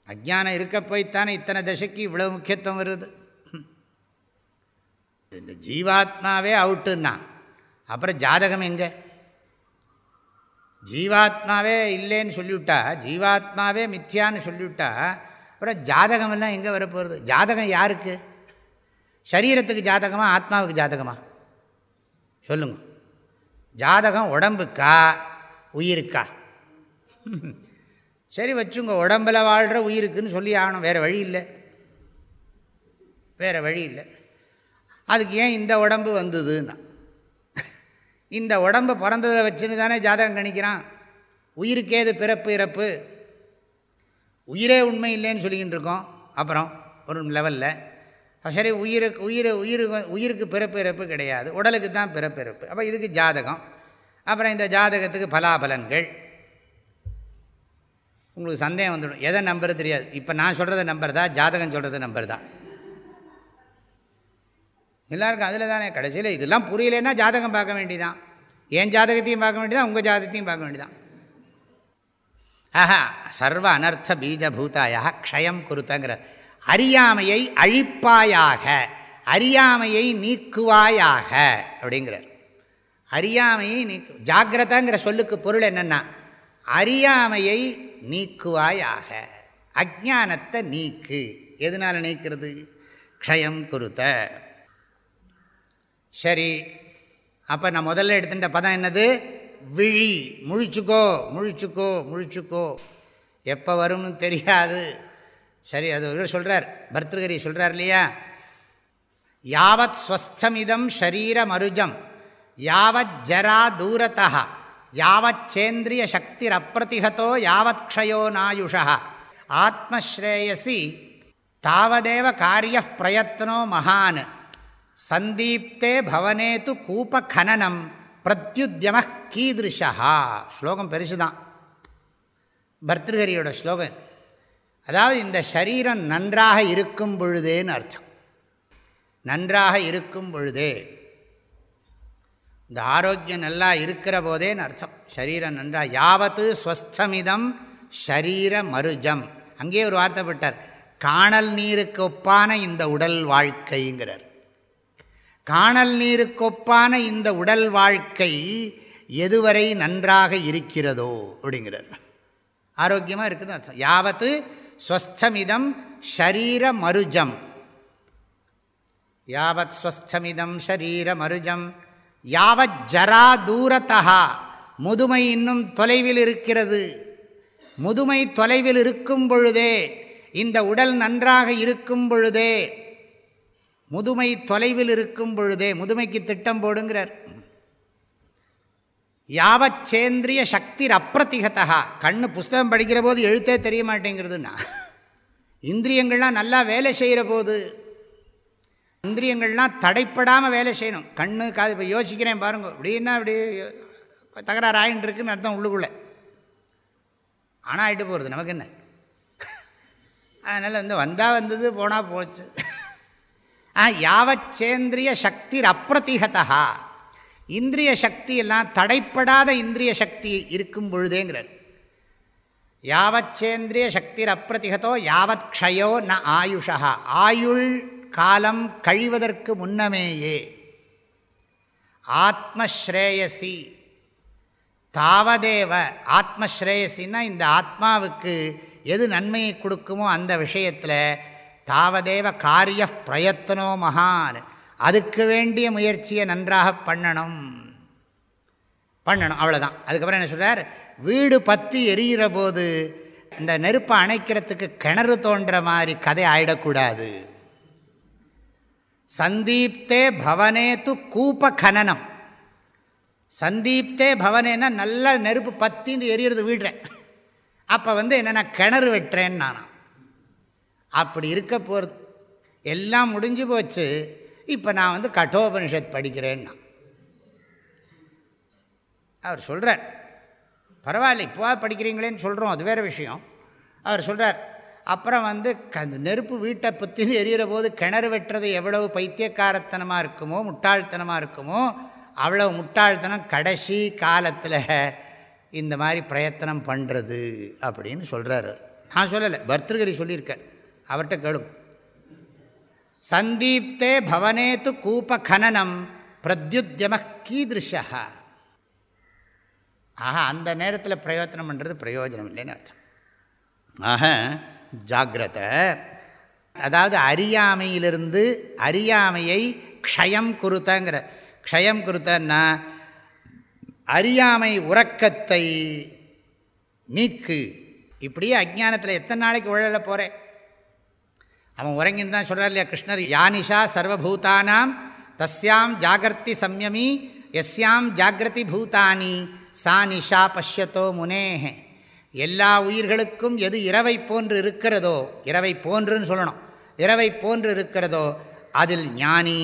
அஜானம் இருக்க போய்த்தானே இத்தனை தசைக்கு இவ்வளோ முக்கியத்துவம் வருது. இந்த ஜீவாத்மாவே அவுட்டுன்னா அப்புறம் ஜாதகம் எங்கே? ஜீவாத்மாவே இல்லைன்னு சொல்லிவிட்டா ஜீவாத்மாவே மித்யான்னு சொல்லிவிட்டா அப்புறம் ஜாதகமெல்லாம் எங்கே வரப்போகிறது ஜாதகம் யாருக்கு? சரீரத்துக்கு ஜாதகமா ஆத்மாவுக்கு ஜாதகமா? சொல்லுங்க. ஜாதகம் உடம்புக்கா? உயிருக்கா? சரி வச்சுங்க. உடம்பில் வாழ்கிற உயிருக்குன்னு சொல்லி ஆகணும். வேறு வழி இல்லை. வேறு வழி இல்லை. அதுக்கு ஏன் இந்த உடம்பு வந்ததுன்னா? இந்த உடம்பு பிறந்ததை வச்சுன்னு தானே ஜாதகம் கணிக்கிறான். உயிருக்கேது பிறப்பு இறப்பு. உயிரே உண்மை இல்லைன்னு சொல்லிக்கிட்டு இருக்கோம் அப்புறம் ஒரு லெவலில் சரி உயிருக்கு உயிர் உயிர் உயிருக்கு பிறப்பிறப்பு கிடையாது. உடலுக்கு தான் பிறப்பிறப்பு. அப்போ இதுக்கு ஜாதகம். அப்புறம் இந்த ஜாதகத்துக்கு பலாபலன்கள். உங்களுக்கு சந்தேகம் வந்துடும். எதை நம்புறது தெரியாது. இப்போ நான் சொல்கிறத நம்புறதா ஜாதகம் சொல்கிறது நம்பர் தான் எல்லாருக்கும் அதில் தானே கடைசியில். இதெல்லாம் புரியலைன்னா ஜாதகம் பார்க்க வேண்டியதான் என் ஜாதகத்தையும் பார்க்க வேண்டியதான் உங்கள் ஜாதகத்தையும் பார்க்க வேண்டியதான் ஆஹா சர்வ அனர்த்த பீஜபூதாயாக க்ஷயம் குருத்தங்கிற. அறியாமையை அழிப்பாயாக அறியாமையை நீக்குவாயாக அப்படிங்கிறார். அறியாமையை நீக்கு ஜாகிரதாங்கிற சொல்லுக்கு பொருள் என்னென்னா அறியாமையை நீக்குவாயாக அஜானத்தை நீக்கு. எதனால் நீக்கிறது? க்ஷயம் குருத்த. சரி அப்போ நான் முதல்ல எடுத்துட்ட பதம் என்னது? விழி முழிச்சுக்கோ முழிச்சுக்கோ முழிச்சுக்கோ. எப்போ வரும்னு தெரியாது. சரி அது ஒரு சொல்கிறார் பர்திருகரி சொல்கிறார் இல்லையா? யாவத் ஸ்வஸ்தமிதம் ஷரீர மருஜம் யாவத் ஜரா தூரத்தா யாவத் சேந்திரிய சக்திர் அப்பிரதிகதோ யாவத் க்ஷயோ நாயுஷா ஆத்மஸ்ரேயசி தாவதேவ காரிய பிரயத்னோ மகான். சந்தீப்தே பவனே து கூப்பகனனம் பிரத்யுத்தியம கீதிருஷா. ஸ்லோகம் பெருசு தான் பர்திருஹரியோட ஸ்லோகம் அதாவது இந்த சரீரம் நன்றாக இருக்கும் பொழுதேன்னு அர்த்தம். நன்றாக இருக்கும் பொழுதே. இந்த ஆரோக்கியம் நல்லா இருக்கிற போதேன்னு அர்த்தம். சரீரம் நன்றாக யாவத்து ஸ்வஸ்தமிதம் ஷரீர மருஜம். அங்கேயே ஒரு வார்த்தைப்பட்டார் காணல் நீருக்கு ஒப்பான இந்த உடல் வாழ்க்கைங்கிறார். காணல் நீருக்கொப்பான இந்த உடல் வாழ்க்கை எதுவரை நன்றாக இருக்கிறதோ அப்படிங்கிறார். ஆரோக்கியமாக இருக்குதுன்னு அர்த்தம். யாவத்து ஸ்வஸ்தமிதம் ஷரீர மருஜம். யாவத் ஸ்வஸ்தமிதம் ஷரீர மருஜம். யாவத் ஜரா தூரத்தா முதுமை இன்னும் தொலைவில் இருக்கிறது. முதுமை தொலைவில் இருக்கும் பொழுதே இந்த உடல் நன்றாக இருக்கும் பொழுதே முதுமை தொலைவில் இருக்கும் பொழுதே முதுமைக்கு திட்டம் போடுங்கிறார். யாவச்சேந்திரிய சக்தி அப்பிரதிகதா கண்ணு புஸ்தகம் படிக்கிற போது எழுத்தே தெரிய மாட்டேங்கிறதுன்னா இந்திரியங்கள்லாம் நல்லா வேலை செய்கிற போது இந்திரியங்கள்லாம் தடைப்படாமல் வேலை செய்யணும். கண்ணு காது இப்போ யோசிக்கிறேன் பாருங்க. அப்படின்னா அப்படி தகராறு ஆகிட்டு இருக்குன்னு அர்த்தம் உள்ளுக்குள்ளே. ஆனால் ஆகிட்டு போகிறது நமக்கு என்ன? அதனால் வந்து வந்தால் வந்தது போனால் போச்சு. யாவச்சேந்திரிய சக்தி அப்பிரதிகதா இந்திரிய சக்தி எல்லாம் தடைப்படாத இந்திரிய சக்தி இருக்கும் பொழுதேங்கிறார். யாவச்சேந்திரிய சக்தி அப்பிரதிகதோ யாவத் க்ஷயோ ந ஆயுஷா ஆயுள் காலம் கழிவதற்கு முன்னமேயே. ஆத்மஸ்ரேயசி. தாவதேவ ஆத்மஸ்ரேயசின்னா இந்த ஆத்மாவுக்கு எது நன்மையை கொடுக்குமோ அந்த விஷயத்தில் தாவதேவ காரிய பிரயத்தனோ மகான். அதுக்கு வேண்டிய முயற்சியை நன்றாக பண்ணணும். பண்ணணும் அவ்வளோதான் அதுக்கப்புறம் என்ன சொல்கிறார் வீடு பற்றி எரியிற போது இந்த நெருப்பை அணைக்கிறதுக்கு கிணறு தோன்ற மாதிரி கதை ஆயிடக்கூடாது. சந்தீப்தே பவனே து கூப்ப கனனம். சந்தீப்தே பவனேன்னா நல்ல நெருப்பு பத்தின்னு எரியறது வீடுறேன். அப்போ வந்து என்னென்னா கிணறு வெட்டுறேன்னு நானா அப்படி இருக்க போகிறது எல்லாம் முடிஞ்சு போச்சு. இப்போ நான் வந்து கட்டோபனிஷத் படிக்கிறேன்னா. அவர் சொல்கிறார் பரவாயில்ல இப்போவா படிக்கிறீங்களேன்னு சொல்கிறோம் அது வேறு விஷயம். அவர் சொல்கிறார் அப்புறம் வந்து க நெருப்பு வீட்டை பற்றின்னு எரியிற போது கிணறு வெட்டுறது எவ்வளவு பைத்தியக்காரத்தனமாக இருக்குமோ முட்டாள்தனமாக இருக்குமோ அவ்வளோ முட்டாள்தனம் கடைசி காலத்தில் இந்த மாதிரி பிரயத்தனம் பண்ணுறது அப்படின்னு சொல்கிறார் நான் சொல்லலை பர்திருகரி சொல்லியிருக்கார். அவர்கிட்ட கேளும் சந்தீப்தே பவனேத்து கூப்ப கனனம் பிரத்யுத்தியம கீதிருஷா ஆஹா அந்த நேரத்தில் பிரயோஜனம் பண்ணுறது பிரயோஜனம் இல்லைன்னு அர்த்தம். ஆக ஜாகிரத அதாவது அறியாமையிலிருந்து அறியாமையை க்ஷயம் குருத்தங்கிற. க்ஷயம் குருத்தன்னா அறியாமை உறக்கத்தை நீக்கு. இப்படியே அஜ்ஞானத்தில் எத்தனை நாளைக்கு உழல போகிறேன் அவன் உறங்கின்னு தான் சொல்கிறார் இல்லையா கிருஷ்ணர்? யானிஷா சர்வபூதானாம் தஸ்யாம் ஜாகிரதி சம்யமி எஸ்யாம் ஜாகிரதி பூதானி சா நிஷா பஷ்யத்தோ முனேஹே. எல்லா உயிர்களுக்கும் எது இரவை போன்று இருக்கிறதோ இரவை போன்றுன்னு சொல்லணும். இரவை போன்று இருக்கிறதோ அதில் ஞானி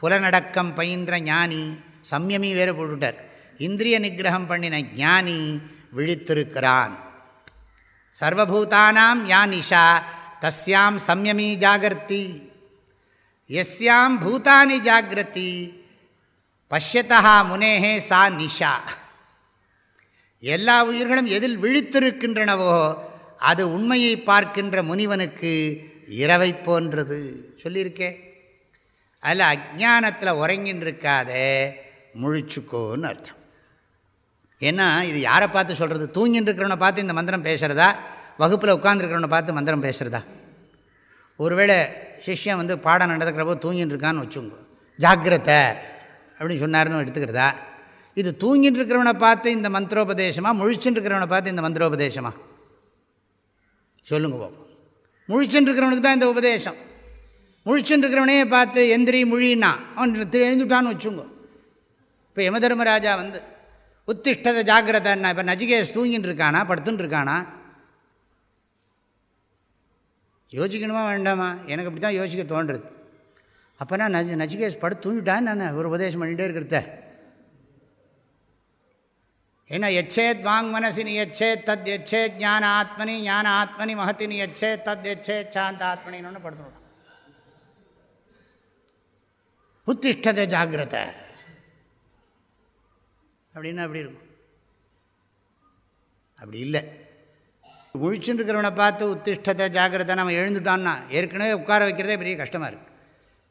புலநடக்கம் பயின்ற ஞானி சம்யமி வேறு போட்டுட்டார். இந்திரிய நிகிரகம் பண்ணின ஞானி விழித்திருக்கிறான். சர்வபூதானாம் யா நிஷா தஸ்யாம் சம்யமி ஜாகர்த்தி எஸ்யாம் பூதானி ஜாகிரதி பஷ்யத்தா முனேஹே சா நிஷா எல்லா உயிர்களும் எதில் விழித்திருக்கின்றனவோ அது உண்மையை பார்க்கின்ற முனிவனுக்கு இரவை போன்றது. சொல்லியிருக்கே. அதில் அஜானத்தில் உறங்கின்னு இருக்காத முழிச்சுக்கோன்னு அர்த்தம். ஏன்னா இது யாரை பார்த்து சொல்கிறது தூங்கின்னு இருக்கிறவனை பார்த்து இந்த மந்திரம் பேசுகிறதா வகுப்பில் உட்காந்துருக்கிறவனை பார்த்து மந்திரம் பேசுகிறதா ஒருவேளை சிஷ்யன் வந்து பாடம் நடக்கிறப்போ தூங்கின்னு இருக்கான்னு வச்சுங்க ஜாக்கிரதை அப்படின்னு சொன்னார்னு எடுத்துக்கிறதா? இது தூங்கிட்டு இருக்கிறவனை பார்த்து இந்த மந்திரோபதேசமா? முழிச்சுட்டு இருக்கிறவனை பார்த்து இந்த மந்திரோபதேசமா? சொல்லுங்க போகும் முழிச்சுட்டு இருக்கிறவனுக்கு தான் இந்த உபதேசம். முழிச்சுட்டு இருக்கிறவனே பார்த்து எந்திரி மொழின்னா அவன் எழுந்துட்டான்னு வச்சுங்க இப்போ யமதர்மராஜா வந்து உத்திஷ்டத ஜாகிரதன்னா இப்போ நஜிகேஷ் தூங்கிட்டு இருக்கானா படுத்துட்டு இருக்கானா யோசிக்கணுமா வேண்டாமா? எனக்கு அப்படி தான் யோசிக்க தோன்றுறது. அப்போனா நஜ நச்சிகேஸ் படுத்து தூங்கிட்டான்னு நான் ஒரு உபதேசம் பண்ணிகிட்டே இருக்கிறத. ஏன்னா எச்சேத் வாங் மனசினி எச்சேத் தத் எச்சேத் ஞான ஆத்மனி ஞான ஆத்மனி மகத்தினி எச்சேத் தத் எச்சேத் சாந்த ஆத்மனின்னு படுத்து உத்திஷ்டதை ஜாகிரத. அப்படின்னா அப்படி இருக்கும்? அப்படி இல்லை. முழிச்சுட்டு இருக்கிறவனை பார்த்து உத்திஷ்டத்தை ஜாக்கிரதை நம்ம எழுந்துட்டான்னா ஏற்கனவே உட்கார வைக்கிறதே பெரிய கஷ்டமாக இருக்குது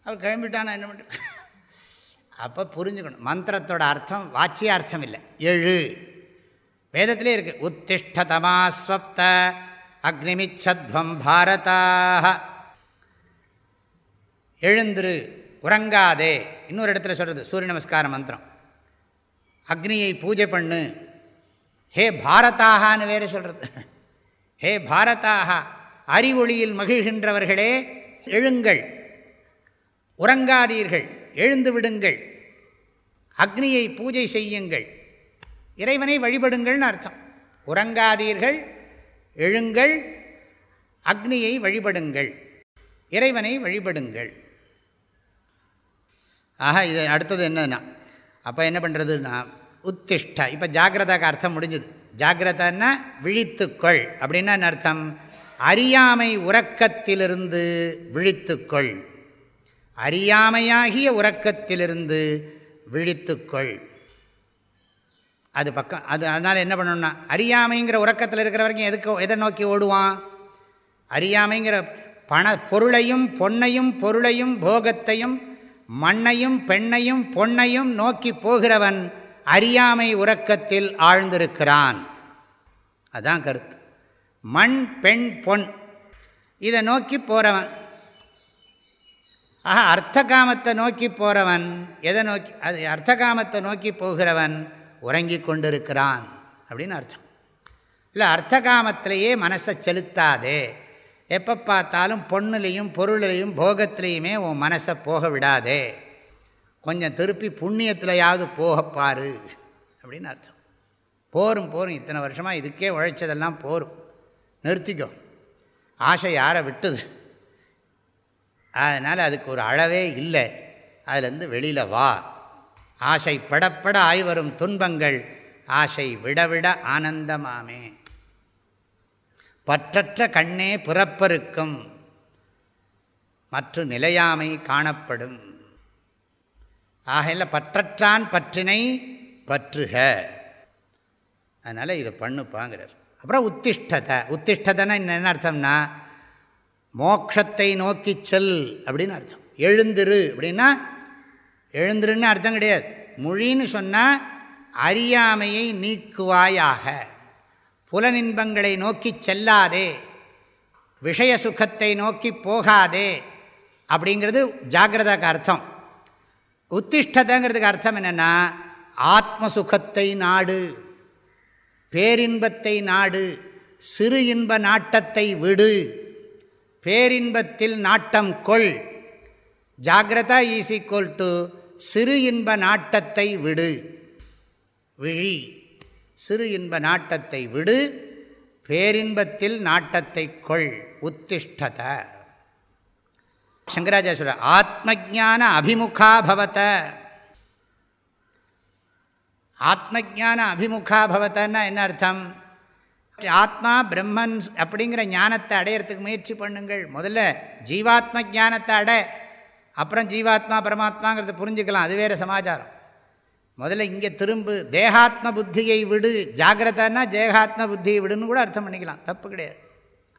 அவர் கிளம்பிட்டானா என்ன பண்ணுறது அப்போ புரிஞ்சுக்கணும். மந்திரத்தோட அர்த்தம் வாச்சியார்த்தம் இல்லை. எழு. வேதத்திலே இருக்குது உத்திஷ்டதமாஸ்வப்த அக்னிமிச்சத்வம் பாரதாக எழுந்துரு உறங்காதே. இன்னொரு இடத்துல சொல்கிறது சூரிய நமஸ்கார மந்திரம். அக்னியை பூஜை பண்ணு. ஹே பாரதாகான்னு வேறு சொல்கிறது ஹே பாரதாக அறிவொளியில் மகிழ்கின்றவர்களே எழுங்கள். உறங்காதீர்கள் எழுந்து விடுங்கள். அக்னியை பூஜை செய்யுங்கள். இறைவனை வழிபடுங்கள்னு அர்த்தம். உறங்காதீர்கள் எழுங்கள் அக்னியை வழிபடுங்கள். இறைவனை வழிபடுங்கள். ஆக இது அடுத்தது என்னன்னா அப்போ என்ன பண்ணுறதுன்னா உத்திஷ்ட. இப்போ ஜாகிரதாக்கு அர்த்தம் முடிஞ்சுது. ஜாகிரதன்னா விழித்துக்கொள். அப்படின்னா அர்த்தம்? அறியாமை உறக்கத்திலிருந்து விழித்துக்கொள். அறியாமையாகிய உறக்கத்திலிருந்து விழித்துக்கொள். அது பக்கம் அது அதனால் என்ன பண்ணணும்னா அறியாமைங்கிற உறக்கத்தில் இருக்கிற வரைக்கும் எதுக்கு எதை நோக்கி ஓடுவான்? அறியாமைங்கிற பண பொருளையும் பொன்னையும் பொருளையும் போகத்தையும் மண்ணையும் பெண்ணையும் பொன்னையும் நோக்கி போகிறவன் அறியாமை உறக்கத்தில் ஆழ்ந்திருக்கிறான். அதான் கருத்து. மண் பெண் பொன். இதை நோக்கி போகிறவன் ஆஹா அர்த்த காமத்தை நோக்கி போகிறவன் எதை நோக்கி அது அர்த்த காமத்தை நோக்கி போகிறவன் உறங்கி கொண்டிருக்கிறான் அப்படின்னு அர்த்தம். இல்லை அர்த்த காமத்திலேயே மனசை செலுத்தாதே. எப்போ பார்த்தாலும் பொண்ணுலேயும் பொருளையும் போகத்திலையுமே உன் மனசை போக விடாதே. கொஞ்சம் திருப்பி புண்ணியத்திலையாவது போகப்பாரு அப்படின்னு அர்த்தம். போரும் போரும். இத்தனை வருஷமாக இதுக்கே உழைச்சதெல்லாம் போரும். நிறுத்திக்கோ. ஆசை யாரை விட்டுது? அதனால் அதுக்கு ஒரு அளவே இல்லை. அதுலேருந்து வெளியில் வா. ஆசை படப்பட ஆய்வரும் துன்பங்கள் ஆசை விடவிட ஆனந்தமாமே. பற்றற்ற கண்ணே புறப்பருக்கும் மற்றும் நிலையாமை காணப்படும். ஆகையில் பற்றற்றான் பற்றினை பற்றுக. அதனால் இதை பண்ணுப்பாங்கிறார். அப்புறம் உத்திஷ்டத்தை உத்திஷ்டத்தைன்னா என்ன அர்த்தம்னா மோக்ஷத்தை நோக்கி செல் அப்படின்னு அர்த்தம். எழுந்துரு அப்படின்னா எழுந்துருன்னு அர்த்தம் கிடையாது. மொழின்னு சொன்னால் அறியாமையை நீக்குவாயாக. புலனின்பங்களை நோக்கி செல்லாதே. விஷய சுகத்தை நோக்கி போகாதே. அப்படிங்கிறது ஜாகிரதாக்கு அர்த்தம். உத்திஷ்டதங்கிறதுக்கு அர்த்தம் என்னென்னா ஆத்மசுகத்தை நாடு பேரின்பத்தை நாடு சிறு இன்ப நாட்டத்தை விடு பேரின்பத்தில் நாட்டம் கொள் ஜாகிரதா ஈஸ் ஈக்குவல் டு சிறு இன்ப நாட்டத்தை விடு விழி சிறு இன்ப நாட்டத்தை விடு பேரின்பத்தில் நாட்டத்தை கொள் உத்திஷ்டத. சங்கராச்சாரிய சொல்ற ஆத்மஜான அபிமுகா பவத. ஆத்மஜான அபிமுகா பவத்தன்னா என்ன அர்த்தம்? ஆத்மா பிரம்மன் அப்படிங்கிற ஞானத்தை அடையிறதுக்கு முயற்சி பண்ணுங்கள். முதல்ல ஜீவாத்ம ஜானத்தை அடை அப்புறம் ஜீவாத்மா பரமாத்மாங்கிறத புரிஞ்சுக்கலாம். அது வேறு சமாச்சாரம். முதல்ல இங்கே திரும்பு தேகாத்ம புத்தியை விடு. ஜாகிரதான்னா தேகாத்ம புத்தியை விடுன்னு கூட அர்த்தம் பண்ணிக்கலாம். தப்பு கிடையாது.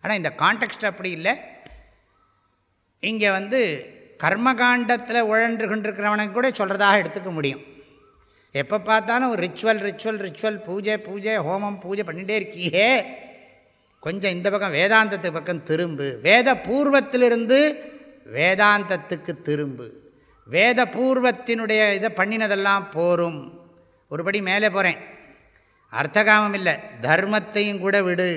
ஆனால் இந்த கான்டெக்ட் அப்படி இல்லை. இங்கே வந்து கர்மகாண்டத்தில் உழன்று கொண்டிருக்கிறவனுக்கு கூட சொல்கிறதாக எடுத்துக்க முடியும். எப்போ பார்த்தாலும் ரிச்சுவல் ரிச்சுவல் ரிச்சுவல் பூஜை பூஜை ஹோமம் பூஜை பண்ணிகிட்டே இருக்கியே. கொஞ்சம் இந்த பக்கம் வேதாந்தத்து பக்கம் திரும்பு. வேத பூர்வத்திலிருந்து வேதாந்தத்துக்கு திரும்பு. வேத பூர்வத்தினுடைய இதை பண்ணினதெல்லாம் போரும். ஒருபடி மேலே போகிறேன் அர்த்தகாமம் இல்லை. தர்மத்தையும் கூட விடு.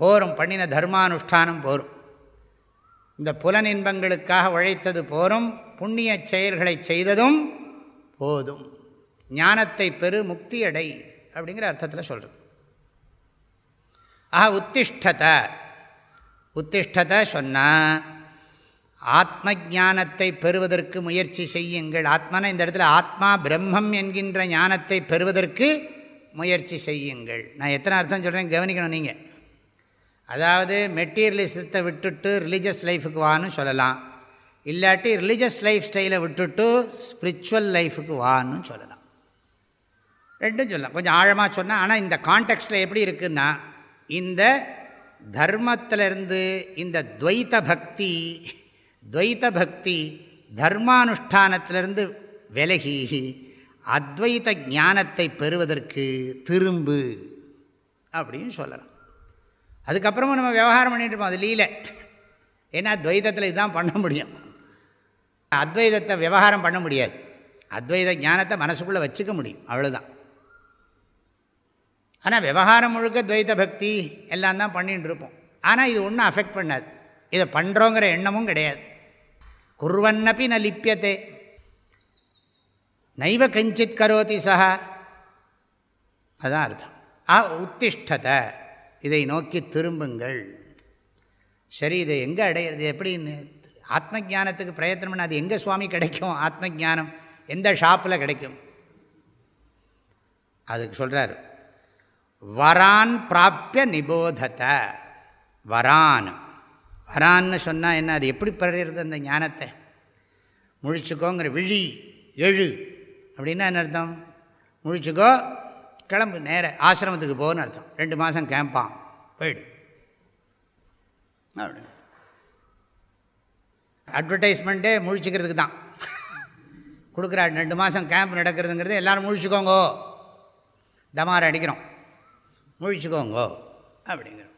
போரும். பண்ணின தர்மானுஷ்டானம் போரும். இந்த புலன் இன்பங்களுக்காக உழைத்தது போரும் புண்ணிய செயல்களை செய்ததும் போதும். ஞானத்தை பெரு முக்தி அடை அப்படிங்கிற அர்த்தத்தில் சொல்கிறது ஆஹா உத்திஷ்டத்தை உத்திஷ்டத்தை சொன்னால் ஆத்ம ஜானத்தை பெறுவதற்கு முயற்சி செய்யுங்கள். ஆத்மான இந்த இடத்துல ஆத்மா பிரம்மம் என்கின்ற ஞானத்தை பெறுவதற்கு முயற்சி செய்யுங்கள். நான் எத்தனை அர்த்தம் சொல்கிறேன் கவனிக்கணும் நீங்கள் அதாவது மெட்டீரியலிசத்தை விட்டுட்டு ரிலீஜியஸ் லைஃபுக்கு வான்னு சொல்லலாம். இல்லாட்டி ரிலீஜியஸ் லைஃப் ஸ்டைலை விட்டுட்டு ஸ்பிரிச்சுவல் லைஃபுக்கு வான்னு சொல்லலாம். ரெண்டும் சொல்லலாம். கொஞ்சம் ஆழமாக சொன்னால் ஆனால் இந்த கான்டெக்ட்டில் எப்படி இருக்குன்னா இந்த தர்மத்திலிருந்து இந்த துவைத்த பக்தி துவைத்த பக்தி தர்மானுஷ்டானத்திலிருந்து விலகி அத்வைத ஞானத்தை பெறுவதற்கு திரும்பு அப்படின்னு சொல்லலாம். அதுக்கப்புறமும் நம்ம விவகாரம் பண்ணிட்டு இருப்போம் அது லீல. ஏன்னா துவைதத்தில் இதுதான் பண்ண முடியும். அத்வைதத்தை விவகாரம் பண்ண முடியாது. அத்வைத ஞானத்தை மனசுக்குள்ளே வச்சுக்க முடியும் அவ்வளோதான் ஆனால் விவகாரம் முழுக்க துவைத பக்தி எல்லாம் தான் பண்ணிகிட்டு இருப்போம். ஆனால் இது ஒன்றும் அஃபெக்ட் பண்ணாது. இதை பண்ணுறோங்கிற எண்ணமும் கிடையாது. குர்வன்னப்பி ந லிப்பியத்தே நைவ கஞ்சித் கரோதி சஹா. அதான் அர்த்தம். ஆ உத்திஷ்டத்தை இதை நோக்கி திரும்புங்கள். சரி இதை எங்கே அடையிறது எப்படின்னு ஆத்ம ஜானத்துக்கு பிரயத்தனம் பண்ண அது எங்கே சுவாமி கிடைக்கும்? ஆத்ம ஜானம் எந்த ஷாப்பில் கிடைக்கும்? அதுக்கு சொல்கிறார் வரான் பிராப்பிய நிபோதத. வரான். வரான்னு சொன்னால் என்ன அது எப்படி பெறுறது அந்த ஞானத்தை? முழிச்சுக்கோங்கிற விழி எழு. அப்படின்னா என்ன அர்த்தம்? முழிச்சுக்கோ கிளம்பு நேர ஆசிரமத்துக்கு போகணும்னு அர்த்தம். ரெண்டு மாதம் கேம்பான் போயிடு. அப்படி. அட்வர்டைஸ்மெண்ட்டே முழிச்சிக்கிறதுக்கு தான். கொடுக்குறா ரெண்டு மாதம் கேம்ப் நடக்கிறதுங்கிறது எல்லோரும் முழிச்சுக்கோங்கோ. டமார் அடிக்கிறோம். முழிச்சுக்கோங்கோ. அப்படிங்கிறோம்.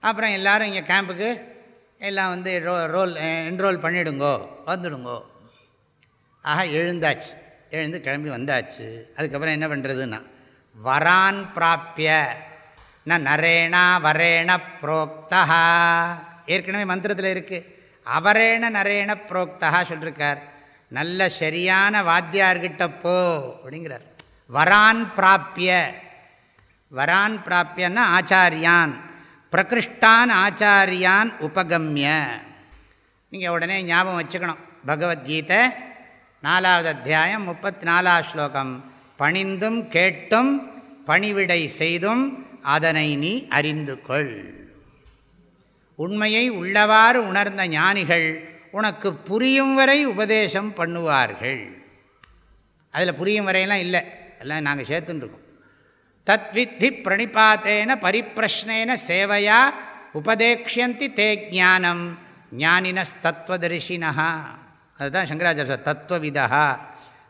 அப்புறம் எல்லோரும் இங்கே கேம்புக்கு எல்லாம் வந்து ரோ ரோல் என்ரோல் பண்ணிவிடுங்கோ வந்துடுங்கோ. ஆக எழுந்தாச்சு. எழுந்து கிளம்பி வந்தாச்சு. அதுக்கப்புறம் என்ன பண்ணுறதுன்னா வரான் பிராப்பிய ந நரேணா வரேண புரோக்தா. ஏற்கனவே மந்திரத்தில் இருக்குது அவரேண நரேண புரோக்தா சொல்லியிருக்கார் நல்ல சரியான வாத்தியார்கிட்ட போ அப்படிங்கிறார். வரான் பிராப்பிய வரான் பிராப்பியன்னா ஆச்சாரியான். பிரகிருஷ்டான் ஆச்சாரியான் உபகம்ய. நீங்கள் உடனே ஞாபகம் வச்சுக்கணும். பகவத்கீதை நாலாவது அத்தியாயம் முப்பத்தி நாலாவது ஸ்லோகம். பணிந்தும் கேட்டும் பணிவிடை செய்தும் அதனை நீ அறிந்து கொள் உண்மையை உள்ளவாறு உணர்ந்த ஞானிகள் உனக்கு புரியும் வரை உபதேசம் பண்ணுவார்கள். அதில் புரியும் வரையெல்லாம் இல்லை. எல்லாம் நாங்கள் சேர்த்துட்டுருக்கோம் தத்வித்தி பிரணிபாத்தேன பரிப்பிரஷ்னேன சேவையா உபதேக்ஷந்தி தே ஜானம் ஞானினஸ்தத்வதரிசினா அதுதான் சங்கராச்சாரிய தத்துவவிதா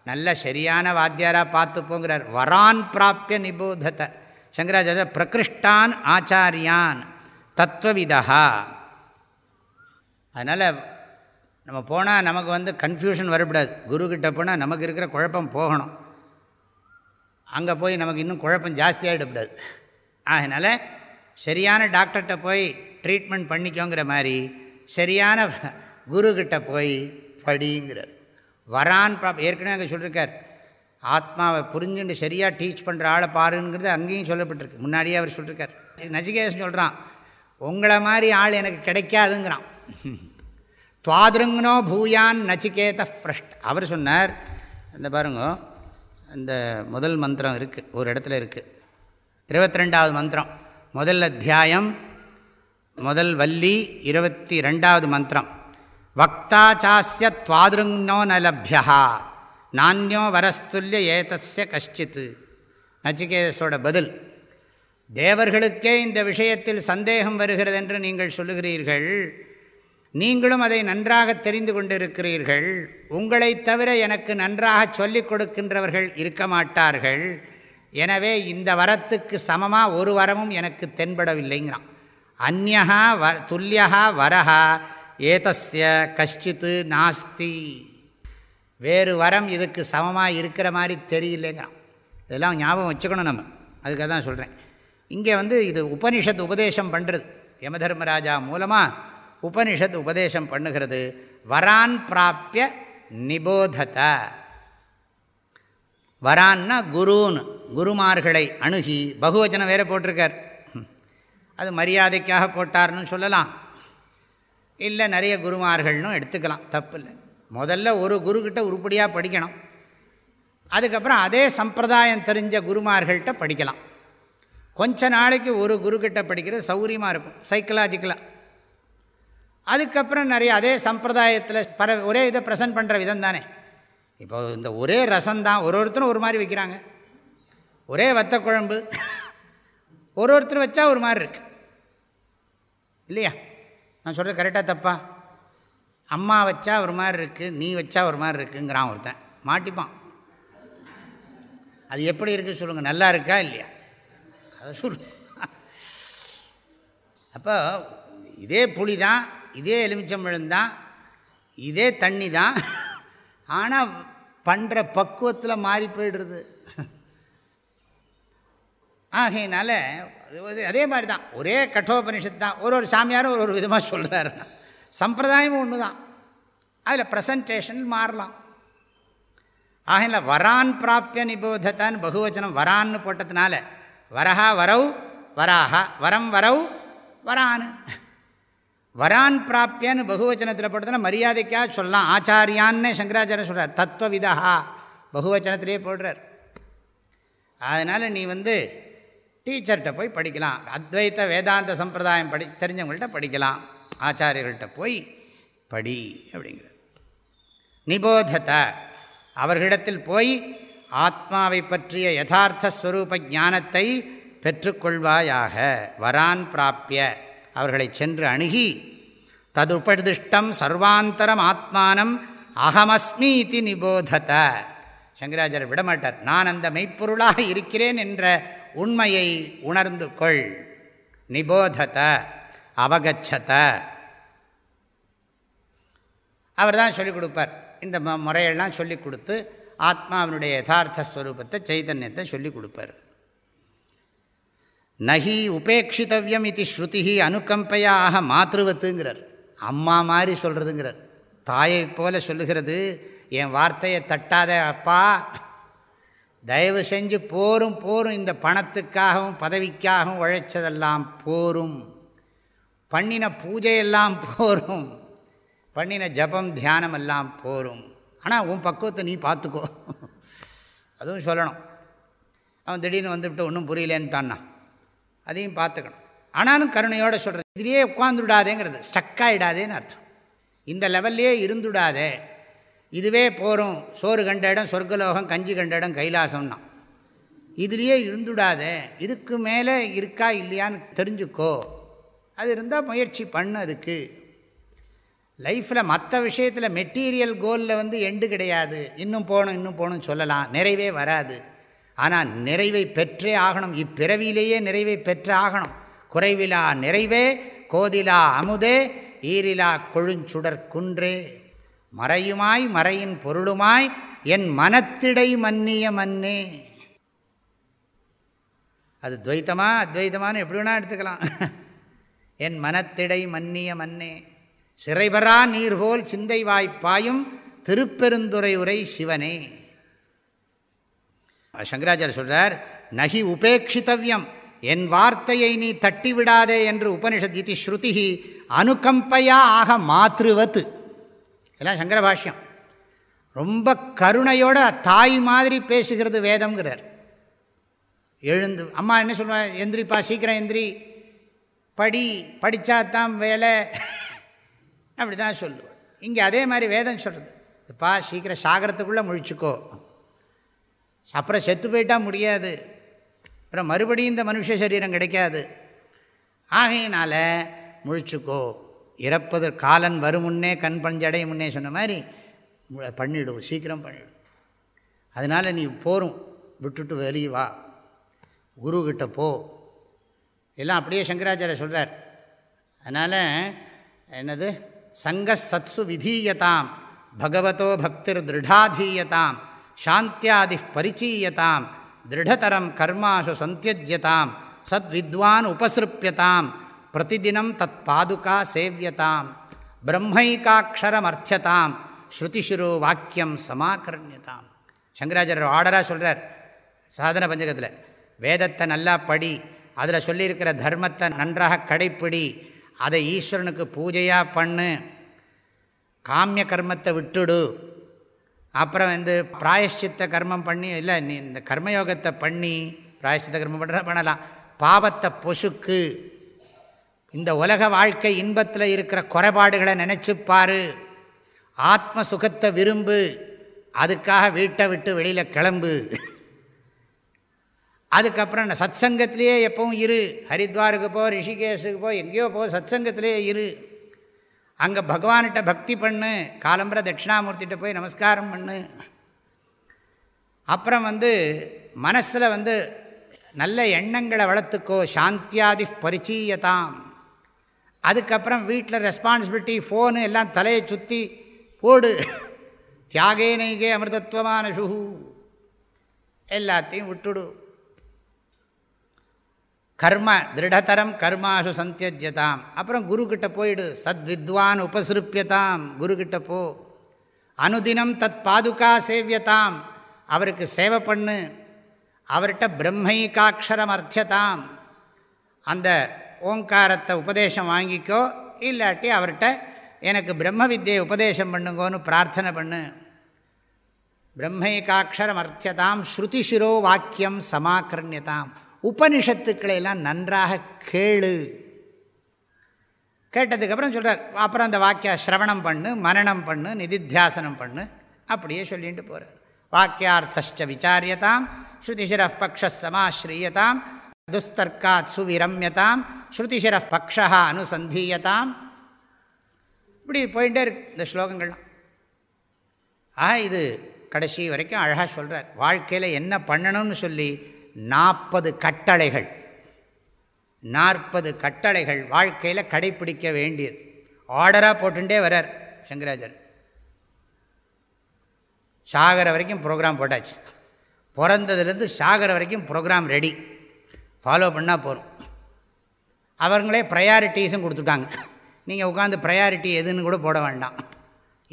நல்ல சரியான வாத்தியாராக பார்த்துப்போங்கிறார். வரான் பிராப்பிய நிபோதத்தை சங்கராச்சாரிய பிரகிருஷ்டான் ஆச்சாரியான் தத்துவவிதா அதனால் நம்ம போனால் நமக்கு வந்து கன்ஃபியூஷன் வரக்கூடாது. குருக்கிட்ட போனால் நமக்கு இருக்கிற குழப்பம் போகணும். அங்கே போய் நமக்கு இன்னும் குழப்பம் ஜாஸ்தியாகிடக்கூடாது அதனால் சரியான டாக்டர்கிட்ட போய் ட்ரீட்மெண்ட் பண்ணிக்கோங்கிற மாதிரி சரியான குருக்கிட்ட போய் படிங்கிறார். வரான் ப்ராப் ஏற்கனவே அங்கே சொல்லியிருக்கார் ஆத்மாவை புரிஞ்சுட்டு சரியாக டீச் பண்ணுற ஆளை பாருங்கிறது அங்கேயும் சொல்லப்பட்டிருக்கு. முன்னாடியே அவர் சொல்லியிருக்கார் நச்சிகேசன் சொல்கிறான் உங்களை மாதிரி ஆள் எனக்கு கிடைக்காதுங்கிறான். துவாதுருங்கனோ பூயான் நச்சிகேத பிரஷ்ட். அவர் சொன்னார் இந்த பாருங்க இந்த முதல் மந்திரம் இருக்குது ஒரு இடத்துல இருக்குது இருபத்தி ரெண்டாவது மந்திரம் முதல் அத்தியாயம் முதல் வள்ளி இருபத்தி ரெண்டாவது மந்திரம். வக்தா சாஸ்ய துவாதிருங்கோ நலபியா. நானியோ வரஸ்துல்ய ஏதஸ்ய கஷ்டித்து நச்சிகேதஸோட பதில் தேவர்களுக்கே இந்த விஷயத்தில் சந்தேகம் வருகிறது என்று நீங்கள் சொல்லுகிறீர்கள். நீங்களும் அதை நன்றாக தெரிந்து கொண்டிருக்கிறீர்கள். உங்களை தவிர எனக்கு நன்றாக சொல்லிக் கொடுக்கின்றவர்கள் இருக்க மாட்டார்கள். எனவே இந்த வரத்துக்கு சமமாக ஒரு வரமும் எனக்கு தென்படவில்லைங்கிறான். அந்நகா வ துல்லியா வரஹா. ஏதஸ்ய கஷ்டித்து நாஸ்தி. வேறு வரம் இதுக்கு சமமாக இருக்கிற மாதிரி தெரியலேங்கிறான். இதெல்லாம் ஞாபகம் வச்சுக்கணும் நம்ம. அதுக்காக தான் சொல்கிறேன் இங்கே வந்து இது உபனிஷத் உபதேசம் பண்ணுறது யமதர்மராஜா மூலமாக உபனிஷத் உபதேசம் பண்ணுகிறது. வரான் பிராப்பிய நிபோதத. வரான்னா குருன்னு. குருமார்களை அணுகி பகுவச்சனம் வேறு போட்டிருக்கார். அது மரியாதைக்காக போட்டார்னு சொல்லலாம். இல்லை நிறைய குருமார்கள்னும் எடுத்துக்கலாம் தப்பு இல்லை. முதல்ல ஒரு குருக்கிட்ட உருப்படியாக படிக்கணும். அதுக்கப்புறம் அதே சம்பிரதாயம் தெரிஞ்ச குருமார்கள்கிட்ட படிக்கலாம். கொஞ்ச நாளைக்கு ஒரு குருக்கிட்ட படிக்கிறது சௌரியமாக இருக்கும் சைக்கலாஜிக்கலாக அதுக்கப்புறம் நிறைய அதே சம்பிரதாயத்தில் பர ஒரே இதை ப்ரெசன்ட் பண்ணுற விதம் தானே. இப்போ இந்த ஒரே ரசம்தான் ஒரு ஒருத்தரும் ஒரு மாதிரி வைக்கிறாங்க. ஒரே வத்த குழம்பு ஒரு ஒருத்தர் வச்சா ஒரு மாதிரி இருக்கு. இல்லையா? நான் சொல்கிறது கரெக்டாக தப்பா? அம்மா வச்சா ஒரு மாதிரி இருக்குது நீ வச்சா ஒரு மாதிரி இருக்குங்கிறான் ஒருத்தன். மாட்டிப்பான். அது எப்படி இருக்குது சொல்லுங்கள் நல்லா இருக்கா இல்லையா? அதை சொல்லு. அப்போ இதே புளி தான் இதே எலுமிச்சம்பழம் தான் இதே தண்ணி தான். ஆனால் பண்ணுற பக்குவத்தில் மாறி போயிடுறது. ஆகையினால அதே மாதிரி தான் ஒரே கட்டோபனிஷத்து தான். ஒரு ஒரு சாமியாரும் ஒரு ஒரு விதமாக சொல்கிறாரு சம்பிரதாயமும் ஒன்று தான் அதில் ப்ரெசன்டேஷன் மாறலாம். ஆகையில வரான் பிராப்பிய நிபோதத்தான்னு பகுவச்சனம் வரான்னு போட்டதுனால வரஹா வரவு வராஹா வரம் வரவு வரான்னு. வரான் பிராப்பியன்னு பகுவச்சனத்தில் போட்டதுனா மரியாதைக்காக சொல்லலாம். ஆச்சாரியான்னு சங்கராச்சாரிய சொல்கிறார் தத்துவவிதா பகுவச்சனத்திலே போடுறார். அதனால் நீ வந்து டீச்சர்கிட்ட போய் படிக்கலாம். அத்வைத்த வேதாந்த சம்பிரதாயம் படி தெரிஞ்சவங்கள்ட்ட படிக்கலாம். ஆச்சாரியர்கள்ட்ட போய் படி அப்படிங்கிற நிபோதத்தை அவர்களிடத்தில் போய் ஆத்மாவை பற்றிய யதார்த்த ஸ்வரூப ஞானத்தை பெற்றுக்கொள்வாயாக. வரான் பிராப்பிய அவர்களை சென்று அணுகி ததுபதிஷ்டம் சர்வாந்தரம் ஆத்மானம் அகமஸ்மி இது நிபோதத. சங்கராச்சாரியர் விடமாட்டார் நான் அந்த மெய்ப்பொருளாக இருக்கிறேன் என்ற உண்மையை உணர்ந்து கொள். நிபோதத அவகச்சத. அவர் தான் சொல்லிக் கொடுப்பார். இந்த முறையெல்லாம் சொல்லிக் கொடுத்து ஆத்மாவினுடைய யதார்த்த ஸ்வரூபத்தை சைதன்யத்தை சொல்லிக் கொடுப்பார். நகி உபேட்சித்தவியம் இது ஸ்ருதி அனுகம்பையாக மாத்திருவத்துங்கிறார் அம்மா மாதிரி சொல்கிறதுங்கிறார் தாயை போல சொல்லுகிறது. என் வார்த்தையை தட்டாத அப்பா. தயவு செஞ்சு போரும் போரும் இந்த பணத்துக்காகவும் பதவிக்காகவும் உழைச்சதெல்லாம் போரும். பண்ணின பூஜையெல்லாம் போரும். பண்ணின ஜபம் தியானம் எல்லாம் போரும். ஆனால் உன் பக்குவத்தை நீ பார்த்துக்கோ. அதுவும் சொல்லணும். அவன் திடீர்னு வந்துவிட்டு ஒன்றும் புரியலேன்ட்டான்னா அதையும் பார்த்துக்கணும். ஆனாலும் கருணையோடு சொல்கிறது இதுலேயே உட்காந்துடாதேங்கிறது ஸ்டக்காயிடாதேன்னு அர்த்தம். இந்த லெவல்லையே இருந்துடாதே. இதுவே போகிறோம் சோறு கண்ட இடம் சொர்க்கலோகம் கஞ்சி கண்ட இடம் கைலாசம்னா. இதுலேயே இருந்துடாத. இதுக்கு மேலே இருக்கா இல்லையான்னு தெரிஞ்சுக்கோ. அது இருந்தால் முயற்சி பண்ணு அதுக்கு. லைஃப்பில் மற்ற விஷயத்தில் மெட்டீரியல் கோலில் வந்து எண்டு கிடையாது. இன்னும் போகணும் இன்னும் போகணும்னு சொல்லலாம். நிறைவே வராது. ஆனால் நிறைவை பெற்றே ஆகணும். இப்பிறவியிலேயே நிறைவை பெற்றே ஆகணும். குறைவிலா நிறைவே கோதிலா அமுதே ஈரிலா கொழுஞ்சுடர் குன்றே மறையுமாய் மறையின் பொருளுமாய் என் மனத்திடை மன்னிய மன்னே. அது துவைத்தமா அத்வைத்தமானு எப்படி வேணால் எடுத்துக்கலாம். என் மனத்திடை மன்னிய மன்னே. சிறைபரா நீர்போல் சிந்தை வாய்ப்பாயும் திருப்பெருந்துரை உரை சிவனே. சங்கராச்சாரிய சொல்கிறார் நகி உபேட்சித்தவ்யம் என் வார்த்தையை நீ தட்டிவிடாதே என்று உபனிஷத் இது ஸ்ருதி அனுகம்பையா ஆக மாற்றுவத்து இதெல்லாம் சங்கர பாஷ்யம் ரொம்ப கருணையோட தாய் மாதிரி பேசுகிறது வேதம்ங்கிறார். எழுந்து அம்மா என்ன சொல்லுவாள் எந்திரிப்பா சீக்கிரம் எந்திரி. படி படித்தாதான் வேலை. அப்படி தான் சொல்லுவார். இங்கே அதே மாதிரி வேதம் சொல்கிறது இப்பா சீக்கிரம் சாகரத்துக்குள்ளே முழிச்சுக்கோ. அப்புறம் செத்து போயிட்டால் முடியாது. அப்புறம் மறுபடியும் இந்த மனுஷ சரீரம் கிடைக்காது. ஆகையினால் முழிச்சுக்கோ. இறப்பது காலன் வரும் முன்னே கண் பஞ்சடை முன்னே சொன்ன மாதிரி பண்ணிவிடும் சீக்கிரம் பண்ணிவிடும் அதனால் நீ போரும் விட்டுட்டு வெளியே வா. குருக்கிட்ட போ. எல்லாம் அப்படியே சங்கராச்சாரிய சொல்கிறார் அதனால் என்னது? சங்க சத்சு விதீயதாம் பகவதோ பக்திர் திருடாதீயதாம் சாந்தியாதி பரிச்சீயதாம் திருடதரம் கர்மாசு சந்தியஜ்யதாம் சத்வித்வான் உபசிருப்பியதாம் பிரதிதினம் தத் பாதுகா சேவியதாம் பிரம்மைக்காட்சரமர்த்தியதாம் ஸ்ருதிஷுரு வாக்கியம் சமாகரண்யதாம் சங்கராச்சாரியர் ஆர்டராக சொல்கிறார் சாதன பஞ்சகத்தில் வேதத்தை நல்லா படி அதில் சொல்லியிருக்கிற தர்மத்தை நன்றாக கடைப்பிடி அதை ஈஸ்வரனுக்கு பூஜையாக பண்ணு காமிய கர்மத்தை விட்டுடு. அப்புறம் வந்து பிராயஷ்சித்த கர்மம் பண்ணி இல்லை நீ இந்த கர்மயோகத்தை பண்ணி பிராயஷ்சித்த கர்மம் பண்ணுற பண்ணலாம் பாவத்தை பொசுக்கு. இந்த உலக வாழ்க்கை இன்பத்தில் இருக்கிற குறைபாடுகளை நினச்சிப்பார் ஆத்ம சுகத்தை விரும்பு. அதுக்காக வீட்டை விட்டு வெளியில் கிளம்பு. அதுக்கப்புறம் சத் சங்கத்திலேயே எப்பவும் இரு. ஹரித்வாருக்கு போ ரிஷிகேஷுக்கு போ எங்கேயோ போ சத் சங்கத்திலேயே இரு. அங்கே பகவான்கிட்ட பக்தி பண்ணு. காலம்பர தட்சிணாமூர்த்திகிட்ட போய் நமஸ்காரம் பண்ணு. அப்புறம் வந்து மனசில் வந்து நல்ல எண்ணங்களை வளர்த்துக்கோ. சாந்தியாதி பரிச்சீயதாம். அதுக்கப்புறம் வீட்டில் ரெஸ்பான்சிபிலிட்டி ஃபோனு எல்லாம் தலையை சுற்றி போடு. தியாகே நைகே அமிர்தத்துவமான சுகு எல்லாத்தையும் விட்டுடு. கர்ம திருடதரம் கர்மாசு சந்தியஜதாம். அப்புறம் குருக்கிட்ட போயிடு. சத்வித்வான் உபசிருப்பியதாம். குருக்கிட்ட போ. அனுதினம் தத் பாதுகா சேவியதாம். அவருக்கு சேவை பண்ணு. அவர்கிட்ட பிரம்மைக்காட்சரம் அர்த்தியதாம் அந்த ஓங்காரத்தை உபதேசம் வாங்கிக்கோ இல்லாட்டி அவர்கிட்ட எனக்கு பிரம்ம வித்தியை உபதேசம் பண்ணுங்கோன்னு பிரார்த்தனை பண்ணு. பிரம்மைக்காட்சரம் அர்த்தியதாம் ஸ்ருதிஷிரோ வாக்கியம் சமாக்கரண்யதாம். உபனிஷத்துக்களை எல்லாம் நன்றாக கேளு. கேட்டதுக்கப்புறம் சொல்கிறார் அப்புறம் அந்த வாக்கிய சிரவணம் பண்ணு மனநம் பண்ணு நிதித்தியாசனம் பண்ணு அப்படியே சொல்லிட்டு போகிறார் வாக்கியார்த்த விசாரியதாம் ஸ்ருதிசிர பக்ஷ சமாஸ்ரீயதாம் துஸ்தர்க்காத் சுவிரம்யதாம் ஸ்ருதிசிர பக்ஷா அனுசந்தீயதாம் இப்படி போயிட்டே இருக்கு இந்த ஸ்லோகங்கள்லாம். ஆ இது கடைசி வரைக்கும் அழகாக சொல்கிறார் வாழ்க்கையில் என்ன பண்ணணும்னு சொல்லி நாற்பது கட்டளைகள். நாற்பது கட்டளைகள் வாழ்க்கையில் கடைப்பிடிக்க வேண்டியது. ஆர்டராக போட்டுட்டே வரார் சங்கராஜர் சாகர வரைக்கும் ப்ரோக்ராம் போட்டாச்சு. பிறந்ததுலேருந்து சாகர வரைக்கும் ப்ரோக்ராம் ரெடி ஃபாலோ பண்ணால் போகிறோம் அவங்களே ப்ரையாரிட்டிஸும் கொடுத்துருக்காங்க. நீங்கள் உட்காந்து ப்ரையாரிட்டி எதுன்னு கூட போட வேண்டாம்.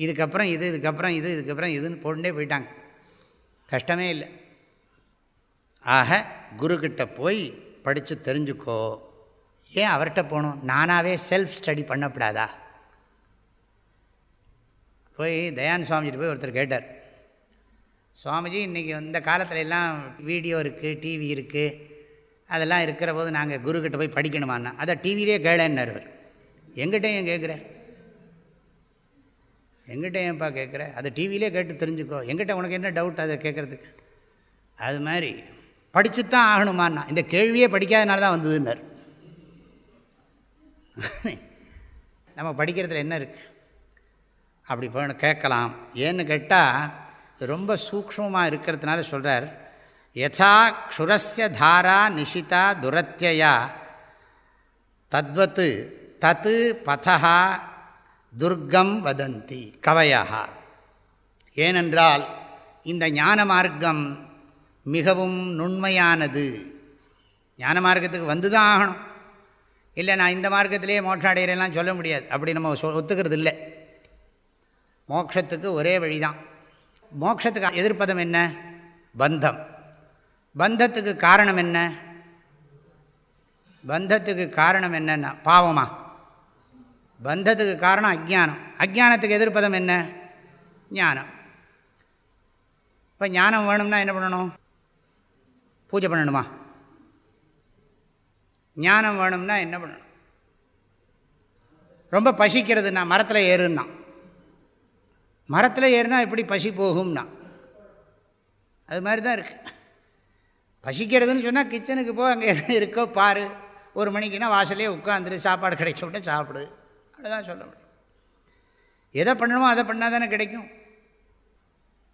இதுக்கப்புறம் இது இதுக்கப்புறம் இது இதுக்கப்புறம் இதுன்னு போட்டுட்டே போயிட்டாங்க. கஷ்டமே இல்லை. ஆக குருக்கிட்ட போய் படித்து தெரிஞ்சுக்கோ. ஏன் அவர்கிட்ட போகணும்? நானாகவே செல்ஃப் ஸ்டடி பண்ணப்படாதா? போய் தயானு சுவாமிஜிட்டு போய் ஒருத்தர் கேட்டார். சுவாமிஜி இன்றைக்கி இந்த காலத்தில் எல்லாம் வீடியோ இருக்குது டிவி இருக்குது அதெல்லாம் இருக்கிற போது நாங்கள் குருக்கிட்ட போய் படிக்கணுமான்னா அதை டிவிலே கேளேன்னார் அவர். எங்கிட்டையும் கேட்குற எங்கிட்ட ஏன்ப்பா கேட்குற அதை டிவிலே கேட்டு தெரிஞ்சுக்கோ. எங்கிட்ட உனக்கு என்ன டவுட் அதை கேட்குறதுக்கு அது மாதிரி படித்து தான் ஆகணுமான்னா இந்த கேள்வியே படிக்காதனால தான் வந்ததுன்னார். நம்ம படிக்கிறதுல என்ன இருக்குது அப்படி போய் கேட்கலாம். ஏன்னு கேட்டால் ரொம்ப சூக்ஷமாக இருக்கிறதுனால சொல்கிறார் யதா க்ஷுரஸ்ய தாரா நிஷிதா துரத்தியா தத்வத்து தத்து பதா துர்க்கம் வதந்தி கவையா ஏனென்றால் இந்த ஞான மார்க்கம் மிகவும் நுண்மையானது. ஞான மார்க்கத்துக்கு வந்து தான் ஆகணும். இல்லை நான் இந்த மார்க்கத்திலேயே மோட்சம் அடைகிறேன்லாம் சொல்ல முடியாது. அப்படி நம்ம சொ ஒத்துக்கிறது இல்லை மோட்சத்துக்கு ஒரே வழி தான் மோட்சத்துக்கு எதிர்ப்பதம் என்ன? பந்தம். பந்தத்துக்கு காரணம் என்ன? பந்தத்துக்கு காரணம் என்னன்னா பாவமா? பந்தத்துக்கு காரணம் அஜ்ஞானம். அஜ்ஞானத்துக்கு எதிர்ப்பதம் என்ன? ஞானம். இப்போ ஞானம் வேணும்னா என்ன பண்ணணும்? பூஜை பண்ணணுமா? ஞானம் வேணும்னா என்ன பண்ணணும்? ரொம்ப பசிக்கிறதுனா மரத்தில் ஏறுன்னா. மரத்தில் ஏறுனா எப்படி பசி போகும்னா? அது மாதிரி தான் இருக்குது பசிக்கிறதுன்னு சொன்னால் கிச்சனுக்கு போ அங்கே இருக்கோ பாரு. ஒரு மணிக்குன்னா வாசலே உட்காந்துரு சாப்பாடு கிடைச்ச உடனே சாப்பிடு. அப்படிதான் சொல்ல முடியும். எதை பண்ணணுமோ அதை பண்ணால் தானே கிடைக்கும்.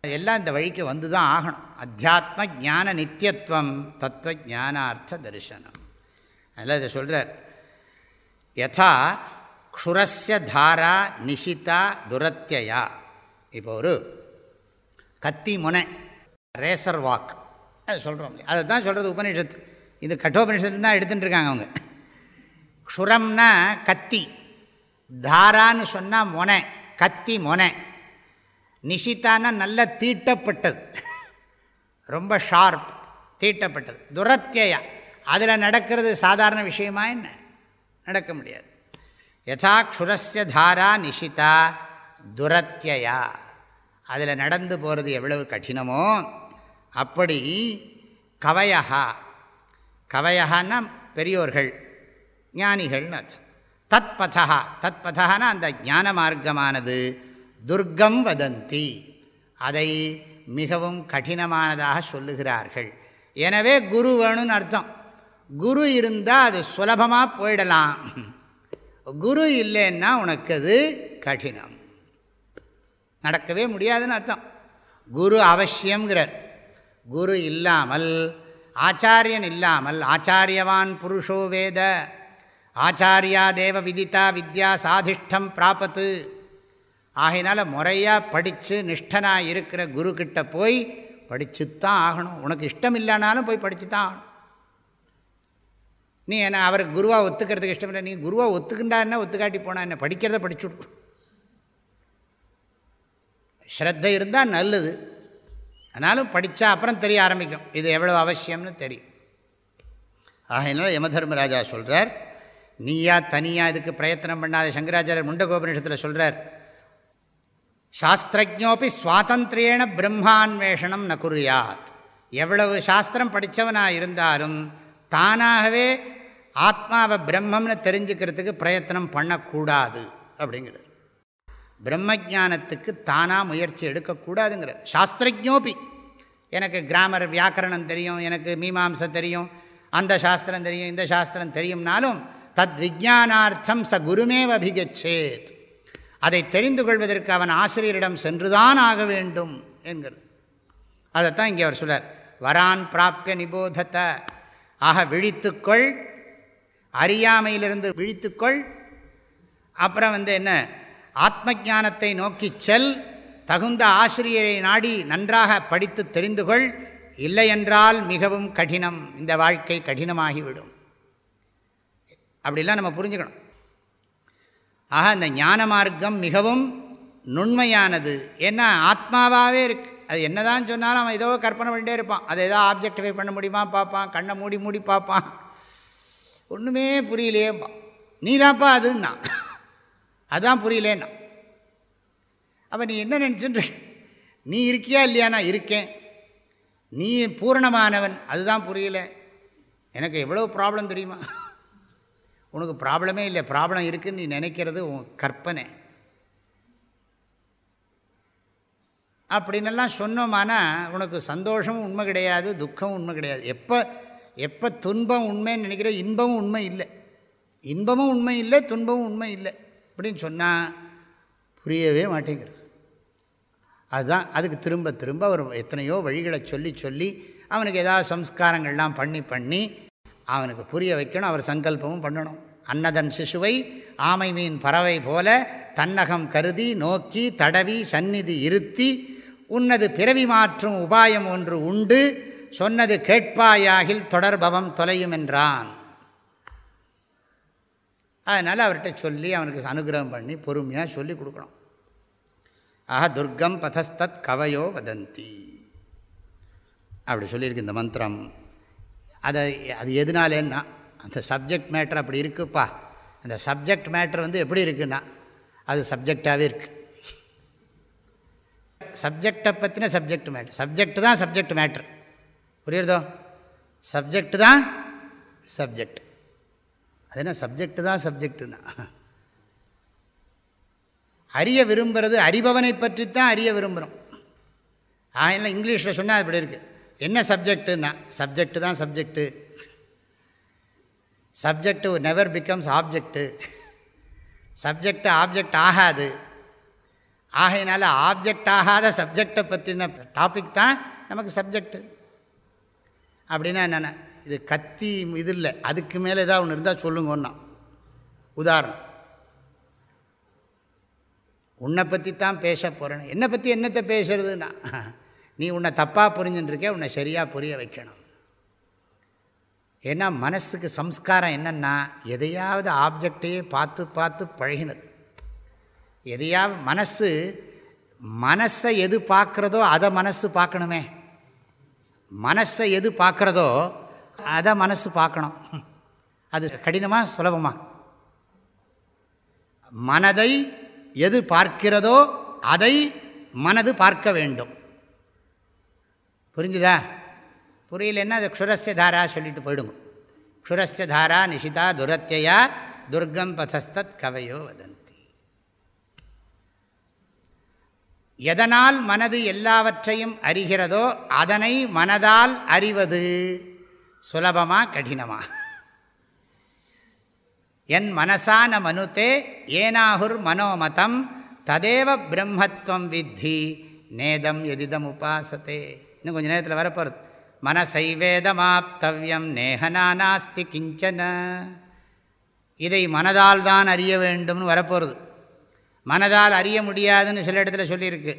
எல்லாம் இந்த வழிக்கு வந்து தான் ஆகணும். அத்தியாத்ம ஜான நித்தியத்துவம் தத்துவ ஜானார்த்த தரிசனம். அதில் இதை சொல்கிறார் யதா க்ஷுரஸ்ய தாரா நிஷிதா துரத்தியா இப்போ ஒரு கத்தி முனை ரேசர் வாக். அது சொல்கிறோம் அதை தான் சொல்கிறது உபநிஷத்து. இது கட்டோபனிஷத்து தான் எடுத்துட்டுருக்காங்க அவங்க. க்ஷுரம்னா கத்தி. தாரான்னு சொன்னால் மொனை. கத்தி மொனை. நிஷித்தான நல்ல தீட்டப்பட்டது. ரொம்ப ஷார்ப் தீட்டப்பட்டது. துரத்தியா அதில் நடக்கிறது சாதாரண விஷயமா என்ன? நடக்க முடியாது. யதா க்ஷுரஸ்ய தாரா நிஷிதா துரத்தியா அதில் நடந்து போகிறது எவ்வளவு கடினமோ அப்படி கவயகா. கவயகான்னா பெரியோர்கள் ஞானிகள்னு அர்த்தம். தத் பதா தத் அந்த ஞான மார்க்கமானது. துர்க்கம் வதந்தி. அதை மிகவும் கடினமானதாக சொல்லுகிறார்கள். எனவே குரு வேணும்னு அர்த்தம். குரு இருந்தால் அது சுலபமாக போயிடலாம். குரு இல்லைன்னா உனக்கு அது கடினம். நடக்கவே முடியாதுன்னு அர்த்தம். குரு அவசியங்கிறார் குரு இல்லாமல் ஆச்சாரியன் இல்லாமல் ஆச்சாரியவான் புருஷோ வேத. ஆச்சாரியா தேவ விதித்தா வித்யா சாதிஷ்டம் பிராப்பத்து ஆகையினால் முறையாக படித்து நிஷ்டனாக இருக்கிற குருக்கிட்ட போய் படித்து தான் ஆகணும். உனக்கு இஷ்டம் இல்லைனாலும் போய் படித்து தான் ஆகணும். நீ என்ன அவருக்கு குருவாக ஒத்துக்கிறதுக்கு இஷ்டம் இல்லை நீ குருவாக ஒத்துக்கிண்டா என்ன ஒத்துக்காட்டி போனா என்ன? படிக்கிறத படிச்சுடு. ஸ்ரத்தை இருந்தால் நல்லது. ஆனாலும் படித்தா அப்புறம் தெரிய ஆரம்பிக்கும். இது எவ்வளோ அவசியம்னு தெரியும். ஆகையினால யமதர்மராஜா சொல்கிறார் நீயா தனியாக இதுக்கு பிரயத்தனம் பண்ணாத. சங்கராச்சாரியர் முண்டகோபனிஷத்தில் சொல்கிறார் சாஸ்திரஜோப்பி சுவாதந்திரியேன பிரம்மான்வேஷனம் ந குறியாத் எவ்வளவு சாஸ்திரம் படித்தவனாக இருந்தாலும் தானாகவே ஆத்மாவை பிரம்மம்னு தெரிஞ்சுக்கிறதுக்கு பிரயத்தனம் பண்ணக்கூடாது அப்படிங்கிறது பிரம்மஜானத்துக்கு தானாக முயற்சி எடுக்கக்கூடாதுங்கிறது சாஸ்திரஜோபி. எனக்கு கிராமர் வியாக்கரணம் தெரியும் எனக்கு மீமாம்சை தெரியும் அந்த சாஸ்திரம் தெரியும் இந்த சாஸ்திரம் தெரியும்னாலும் தத் விஜானார்த்தம் ச குருமேவ அபிகச்சேத். அதை தெரிந்து கொள்வதற்கு அவன் ஆசிரியரிடம் சென்றுதான் ஆக வேண்டும் என்கிறது. அதைத்தான் இங்கே அவர் சொல்கிறார் வரான் பிராப்பிய நிபோதத்தை ஆக விழித்துக்கொள் அறியாமையிலிருந்து விழித்துக்கொள். அப்புறம் வந்து என்ன? ஆத்ம ஞானத்தை நோக்கி செல் தகுந்த ஆசிரியரை நாடி நன்றாக படித்து தெரிந்து கொள் இல்லையென்றால் மிகவும் கடினம். இந்த வாழ்க்கை கடினமாகிவிடும். அப்படிலாம் நம்ம புரிஞ்சுக்கணும். ஆக இந்த ஞான மார்க்கம் மிகவும் நுண்மையானது. ஏன்னா ஆத்மாவாகவே இருக்குது அது என்ன தான் சொன்னாலும் அவன் ஏதோ கற்பனை பண்ணிட்டே இருப்பான். அதை ஏதோ ஆப்ஜெக்டிஃபை பண்ண முடியுமா பார்ப்பான். கண்ணை மூடி மூடி பார்ப்பான். ஒன்றுமே புரியலையேப்பா நீ தான்ப்பா அதுன்னா. அதுதான் புரியலேன்னா. அப்போ நீ என்ன நினச்சுன்ற நீ இருக்கியா இல்லையா? நான் இருக்கேன். நீ பூரணமானவன். அதுதான் புரியல. எனக்கு எவ்வளோ ப்ராப்ளம் தெரியுமா? உனக்கு ப்ராப்ளமே இல்லை. ப்ராப்ளம் இருக்குன்னு நீ நினைக்கிறது உன் கற்பனை. அப்படின்னெல்லாம் சொன்னோமானா உனக்கு சந்தோஷமும் உண்மை கிடையாது துக்கமும் உண்மை கிடையாது. எப்போ எப்போ துன்பம் உண்மைன்னு நினைக்கிற இன்பமும் உண்மை இல்லை. இன்பமும் உண்மை இல்லை துன்பமும் உண்மை இல்லை. அப்படின்னு சொன்னால் புரியவே மாட்டேங்கிறது. அதுதான் அதுக்கு திரும்ப திரும்ப அவர் எத்தனையோ வழிகளை சொல்லி சொல்லி அவனுக்கு ஏதாவது சம்ஸ்காரங்கள்லாம் பண்ணி பண்ணி அவனுக்கு புரிய வைக்கணும் அவர் சங்கல்பமும் பண்ணணும். அன்னதன் சிசுவை ஆமை மீன் பறவை போல தன்னகம் கருதி நோக்கி தடவி சந்நிதி இருத்தி உன்னது பிறவி மாற்றும் உபாயம் ஒன்று உண்டு சொன்னது கேட்பாயாகில் தொடர்பவம் தொலையும் என்றான் அதனால் அவர்கிட்ட சொல்லி அவனுக்கு அனுகிரகம் பண்ணி பொறுமையாக சொல்லி கொடுக்கணும். ஆஹா துர்க்கம் பதஸ்தத் கவையோ வதந்தி. அப்படி சொல்லியிருக்கு இந்த மந்திரம். அதை அது எதுனாலேன்னா அந்த சப்ஜெக்ட் மேட்ரு அப்படி இருக்குப்பா. அந்த சப்ஜெக்ட் மேட்ரு வந்து எப்படி இருக்குன்னா அது சப்ஜெக்டாகவே இருக்குது சப்ஜெக்டை பற்றின சப்ஜெக்ட் மேட்ரு சப்ஜெக்ட் தான் சப்ஜெக்ட் மேட்ரு புரியுறதோ? சப்ஜெக்ட் தான் சப்ஜெக்ட் அது என்ன சப்ஜெக்டு தான் சப்ஜெக்டுனா அறிய விரும்புகிறது அறிபவனை பற்றித்தான் அறிய விரும்புகிறோம் ஆயினா இங்கிலீஷில் சொன்னால் இப்படி இருக்குது என்ன சப்ஜெக்டுன்னா சப்ஜெக்டு தான் subject subject never becomes object subject object ஆகாது. ஆகையினால ஆப்ஜெக்ட் ஆகாத சப்ஜெக்டை பற்றின டாபிக் தான் நமக்கு சப்ஜெக்டு அப்படின்னா என்னென்ன இது கத்தி இது இல்லை அதுக்கு மேலே ஏதாவது ஒன்று இருந்தால் சொல்லுங்கன்னா உதாரணம். உன்னை பற்றி தான் பேச போகிறேன் என்னை பற்றி என்னத்தை பேசுறதுன்னா? நீ உன்னை தப்பாக புரிஞ்சுட்டுருக்கே உன்னை சரியாக புரிய வைக்கணும். ஏன்னா மனசுக்கு சம்ஸ்காரம் என்னென்னா எதையாவது ஆப்ஜெக்டையே பார்த்து பார்த்து பழகினது. எதையாவது மனசு மனசை எது பார்க்குறதோ அதை மனசு பார்க்கணுமே. மனசை எது பார்க்குறதோ அதை மனசு பார்க்கணும். அது கடினமாக சுலபமா. மனதை எது பார்க்கிறதோ அதை மனது பார்க்க வேண்டும். புரிஞ்சுதா? புரியலன்னா அது க்ஷுரஸ்ய தாரா சொல்லிட்டு போயிடுங்க. க்ஷுரஸ்ய தாரா நிஷிதா துரத்தியா துர்கம் பதஸ்தத் கவையோ வதந்தி. எதனால் மனது எல்லாவற்றையும் அறிகிறதோ அதனை மனதால் அறிவது? சுலபமாக கடினமாக என் மனசான மனுத்தே ஏனாகுர் மனோமதம் ததேவ பிரம்மத்வம் வித்தி நேதம் எதிதம் உபாசத்தே. இன்னும் கொஞ்சம் நேரத்தில் வரப்போகிறது மனசைவேதமாப்தவியம் நேகனானாஸ்தி கிஞ்சன. இதை மனதால் தான் அறிய வேண்டும்னு வரப்போகிறது மனதால் அறிய முடியாதுன்னு சில இடத்துல சொல்லியிருக்கு.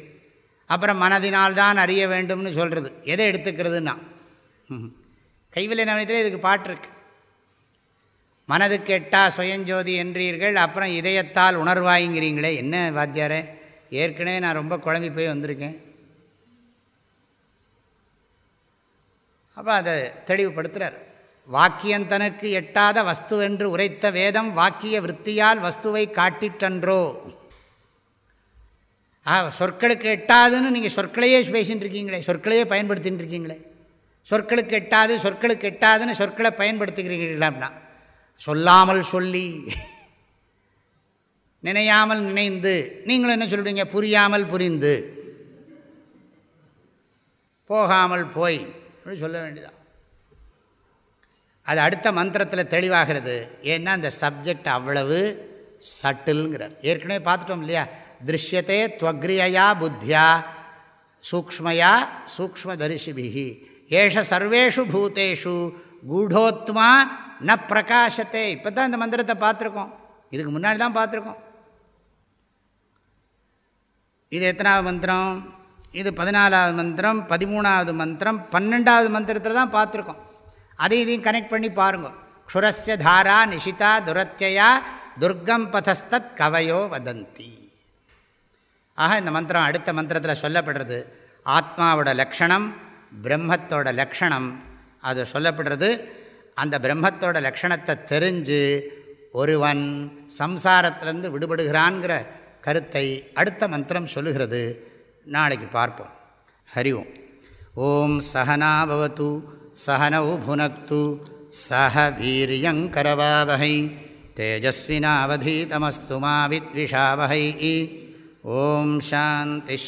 அப்புறம் மனதினால் தான் அறிய வேண்டும்னு சொல்கிறது எதை எடுத்துக்கிறதுன்னா? கைவிலை நவனத்தில் இதுக்கு பாட்டிருக்கு. மனதுக்கு எட்டா சுயஞ்சோதி என்றீர்கள் அப்புறம் இதயத்தால் உணர்வாய்ங்கிறீங்களே என்ன வாத்தியாரே? ஏற்கனவே நான் ரொம்ப குழம்பி போய் வந்திருக்கேன். அப்போ அதை தெளிவுபடுத்துகிறார் வாக்கியம் தனக்கு எட்டாத வஸ்து என்று உரைத்த வேதம் வாக்கிய விற்த்தியால் வஸ்துவை காட்டிற்றன்றோ? ஆ சொற்களுக்கு எட்டாதுன்னு நீங்கள் சொற்களையே பேசின்னு இருக்கீங்களே சொற்களையே பயன்படுத்தின்னு இருக்கீங்களே சொற்களுக்கு எட்டாது சொற்களுக்கு எட்டாதுன்னு சொற்களை பயன்படுத்துகிறீர்கள் அப்படின்னா சொல்லாமல் சொல்லி நினையாமல் நினைந்து நீங்களும் என்ன சொல்லுவீங்க? புரியாமல் புரிந்து. போகாமல் போய் அப்படின்னு சொல்ல வேண்டியதான் அது அடுத்த மந்திரத்தில் தெளிவாகிறது. ஏன்னா அந்த சப்ஜெக்ட் அவ்வளவு சட்டில்ங்கிறார். ஏற்கனவே பார்த்துட்டோம் இல்லையா? திருஷ்யத்தே துவக்ரியா புத்தியா சூக்மயா சூக்ம தரிசிபிகி ஏஷ சர்வேஷு பூத்தேஷு கூடோத்மா ந பிரகாசத்தை. இப்போ தான் இந்த மந்திரத்தை பார்த்துருக்கோம். இதுக்கு முன்னாடி தான் பார்த்துருக்கோம். இது எத்தனாவது மந்திரம்? இது பதினாலாவது மந்திரம் பதிமூணாவது மந்திரம் பன்னெண்டாவது மந்திரத்தில் தான் பார்த்துருக்கோம். அதையும் இதையும் கனெக்ட் பண்ணி பாருங்கள் க்ஷுரஸ்ய தாரா நிஷிதா துரத்தியா துர்க்கம் பதஸ்தத் கவையோ வதந்தி. ஆக இந்த மந்திரம் அடுத்த மந்திரத்தில் சொல்லப்படுறது ஆத்மாவோட லக்ஷணம் பிரம்மத்தோட லக்ஷணம் அது சொல்லப்படுறது அந்த பிரம்மத்தோட லக்ஷணத்தை தெரிஞ்சு ஒருவன் சம்சாரத்திலேருந்து விடுபடுகிறான்கிற கருத்தை அடுத்த மந்திரம் சொல்லுகிறது. நாளைக்கு பார்ப்போம். ஹரி ஓம். ஓம் சகனாபவத்து சகனவு புனக்து சக வீரியங்கரவாவகை தேஜஸ்வினாவதீதமஸ்து மாவித்விஷாவகை ஓம் சாந்திஷாந்திஷாந்தி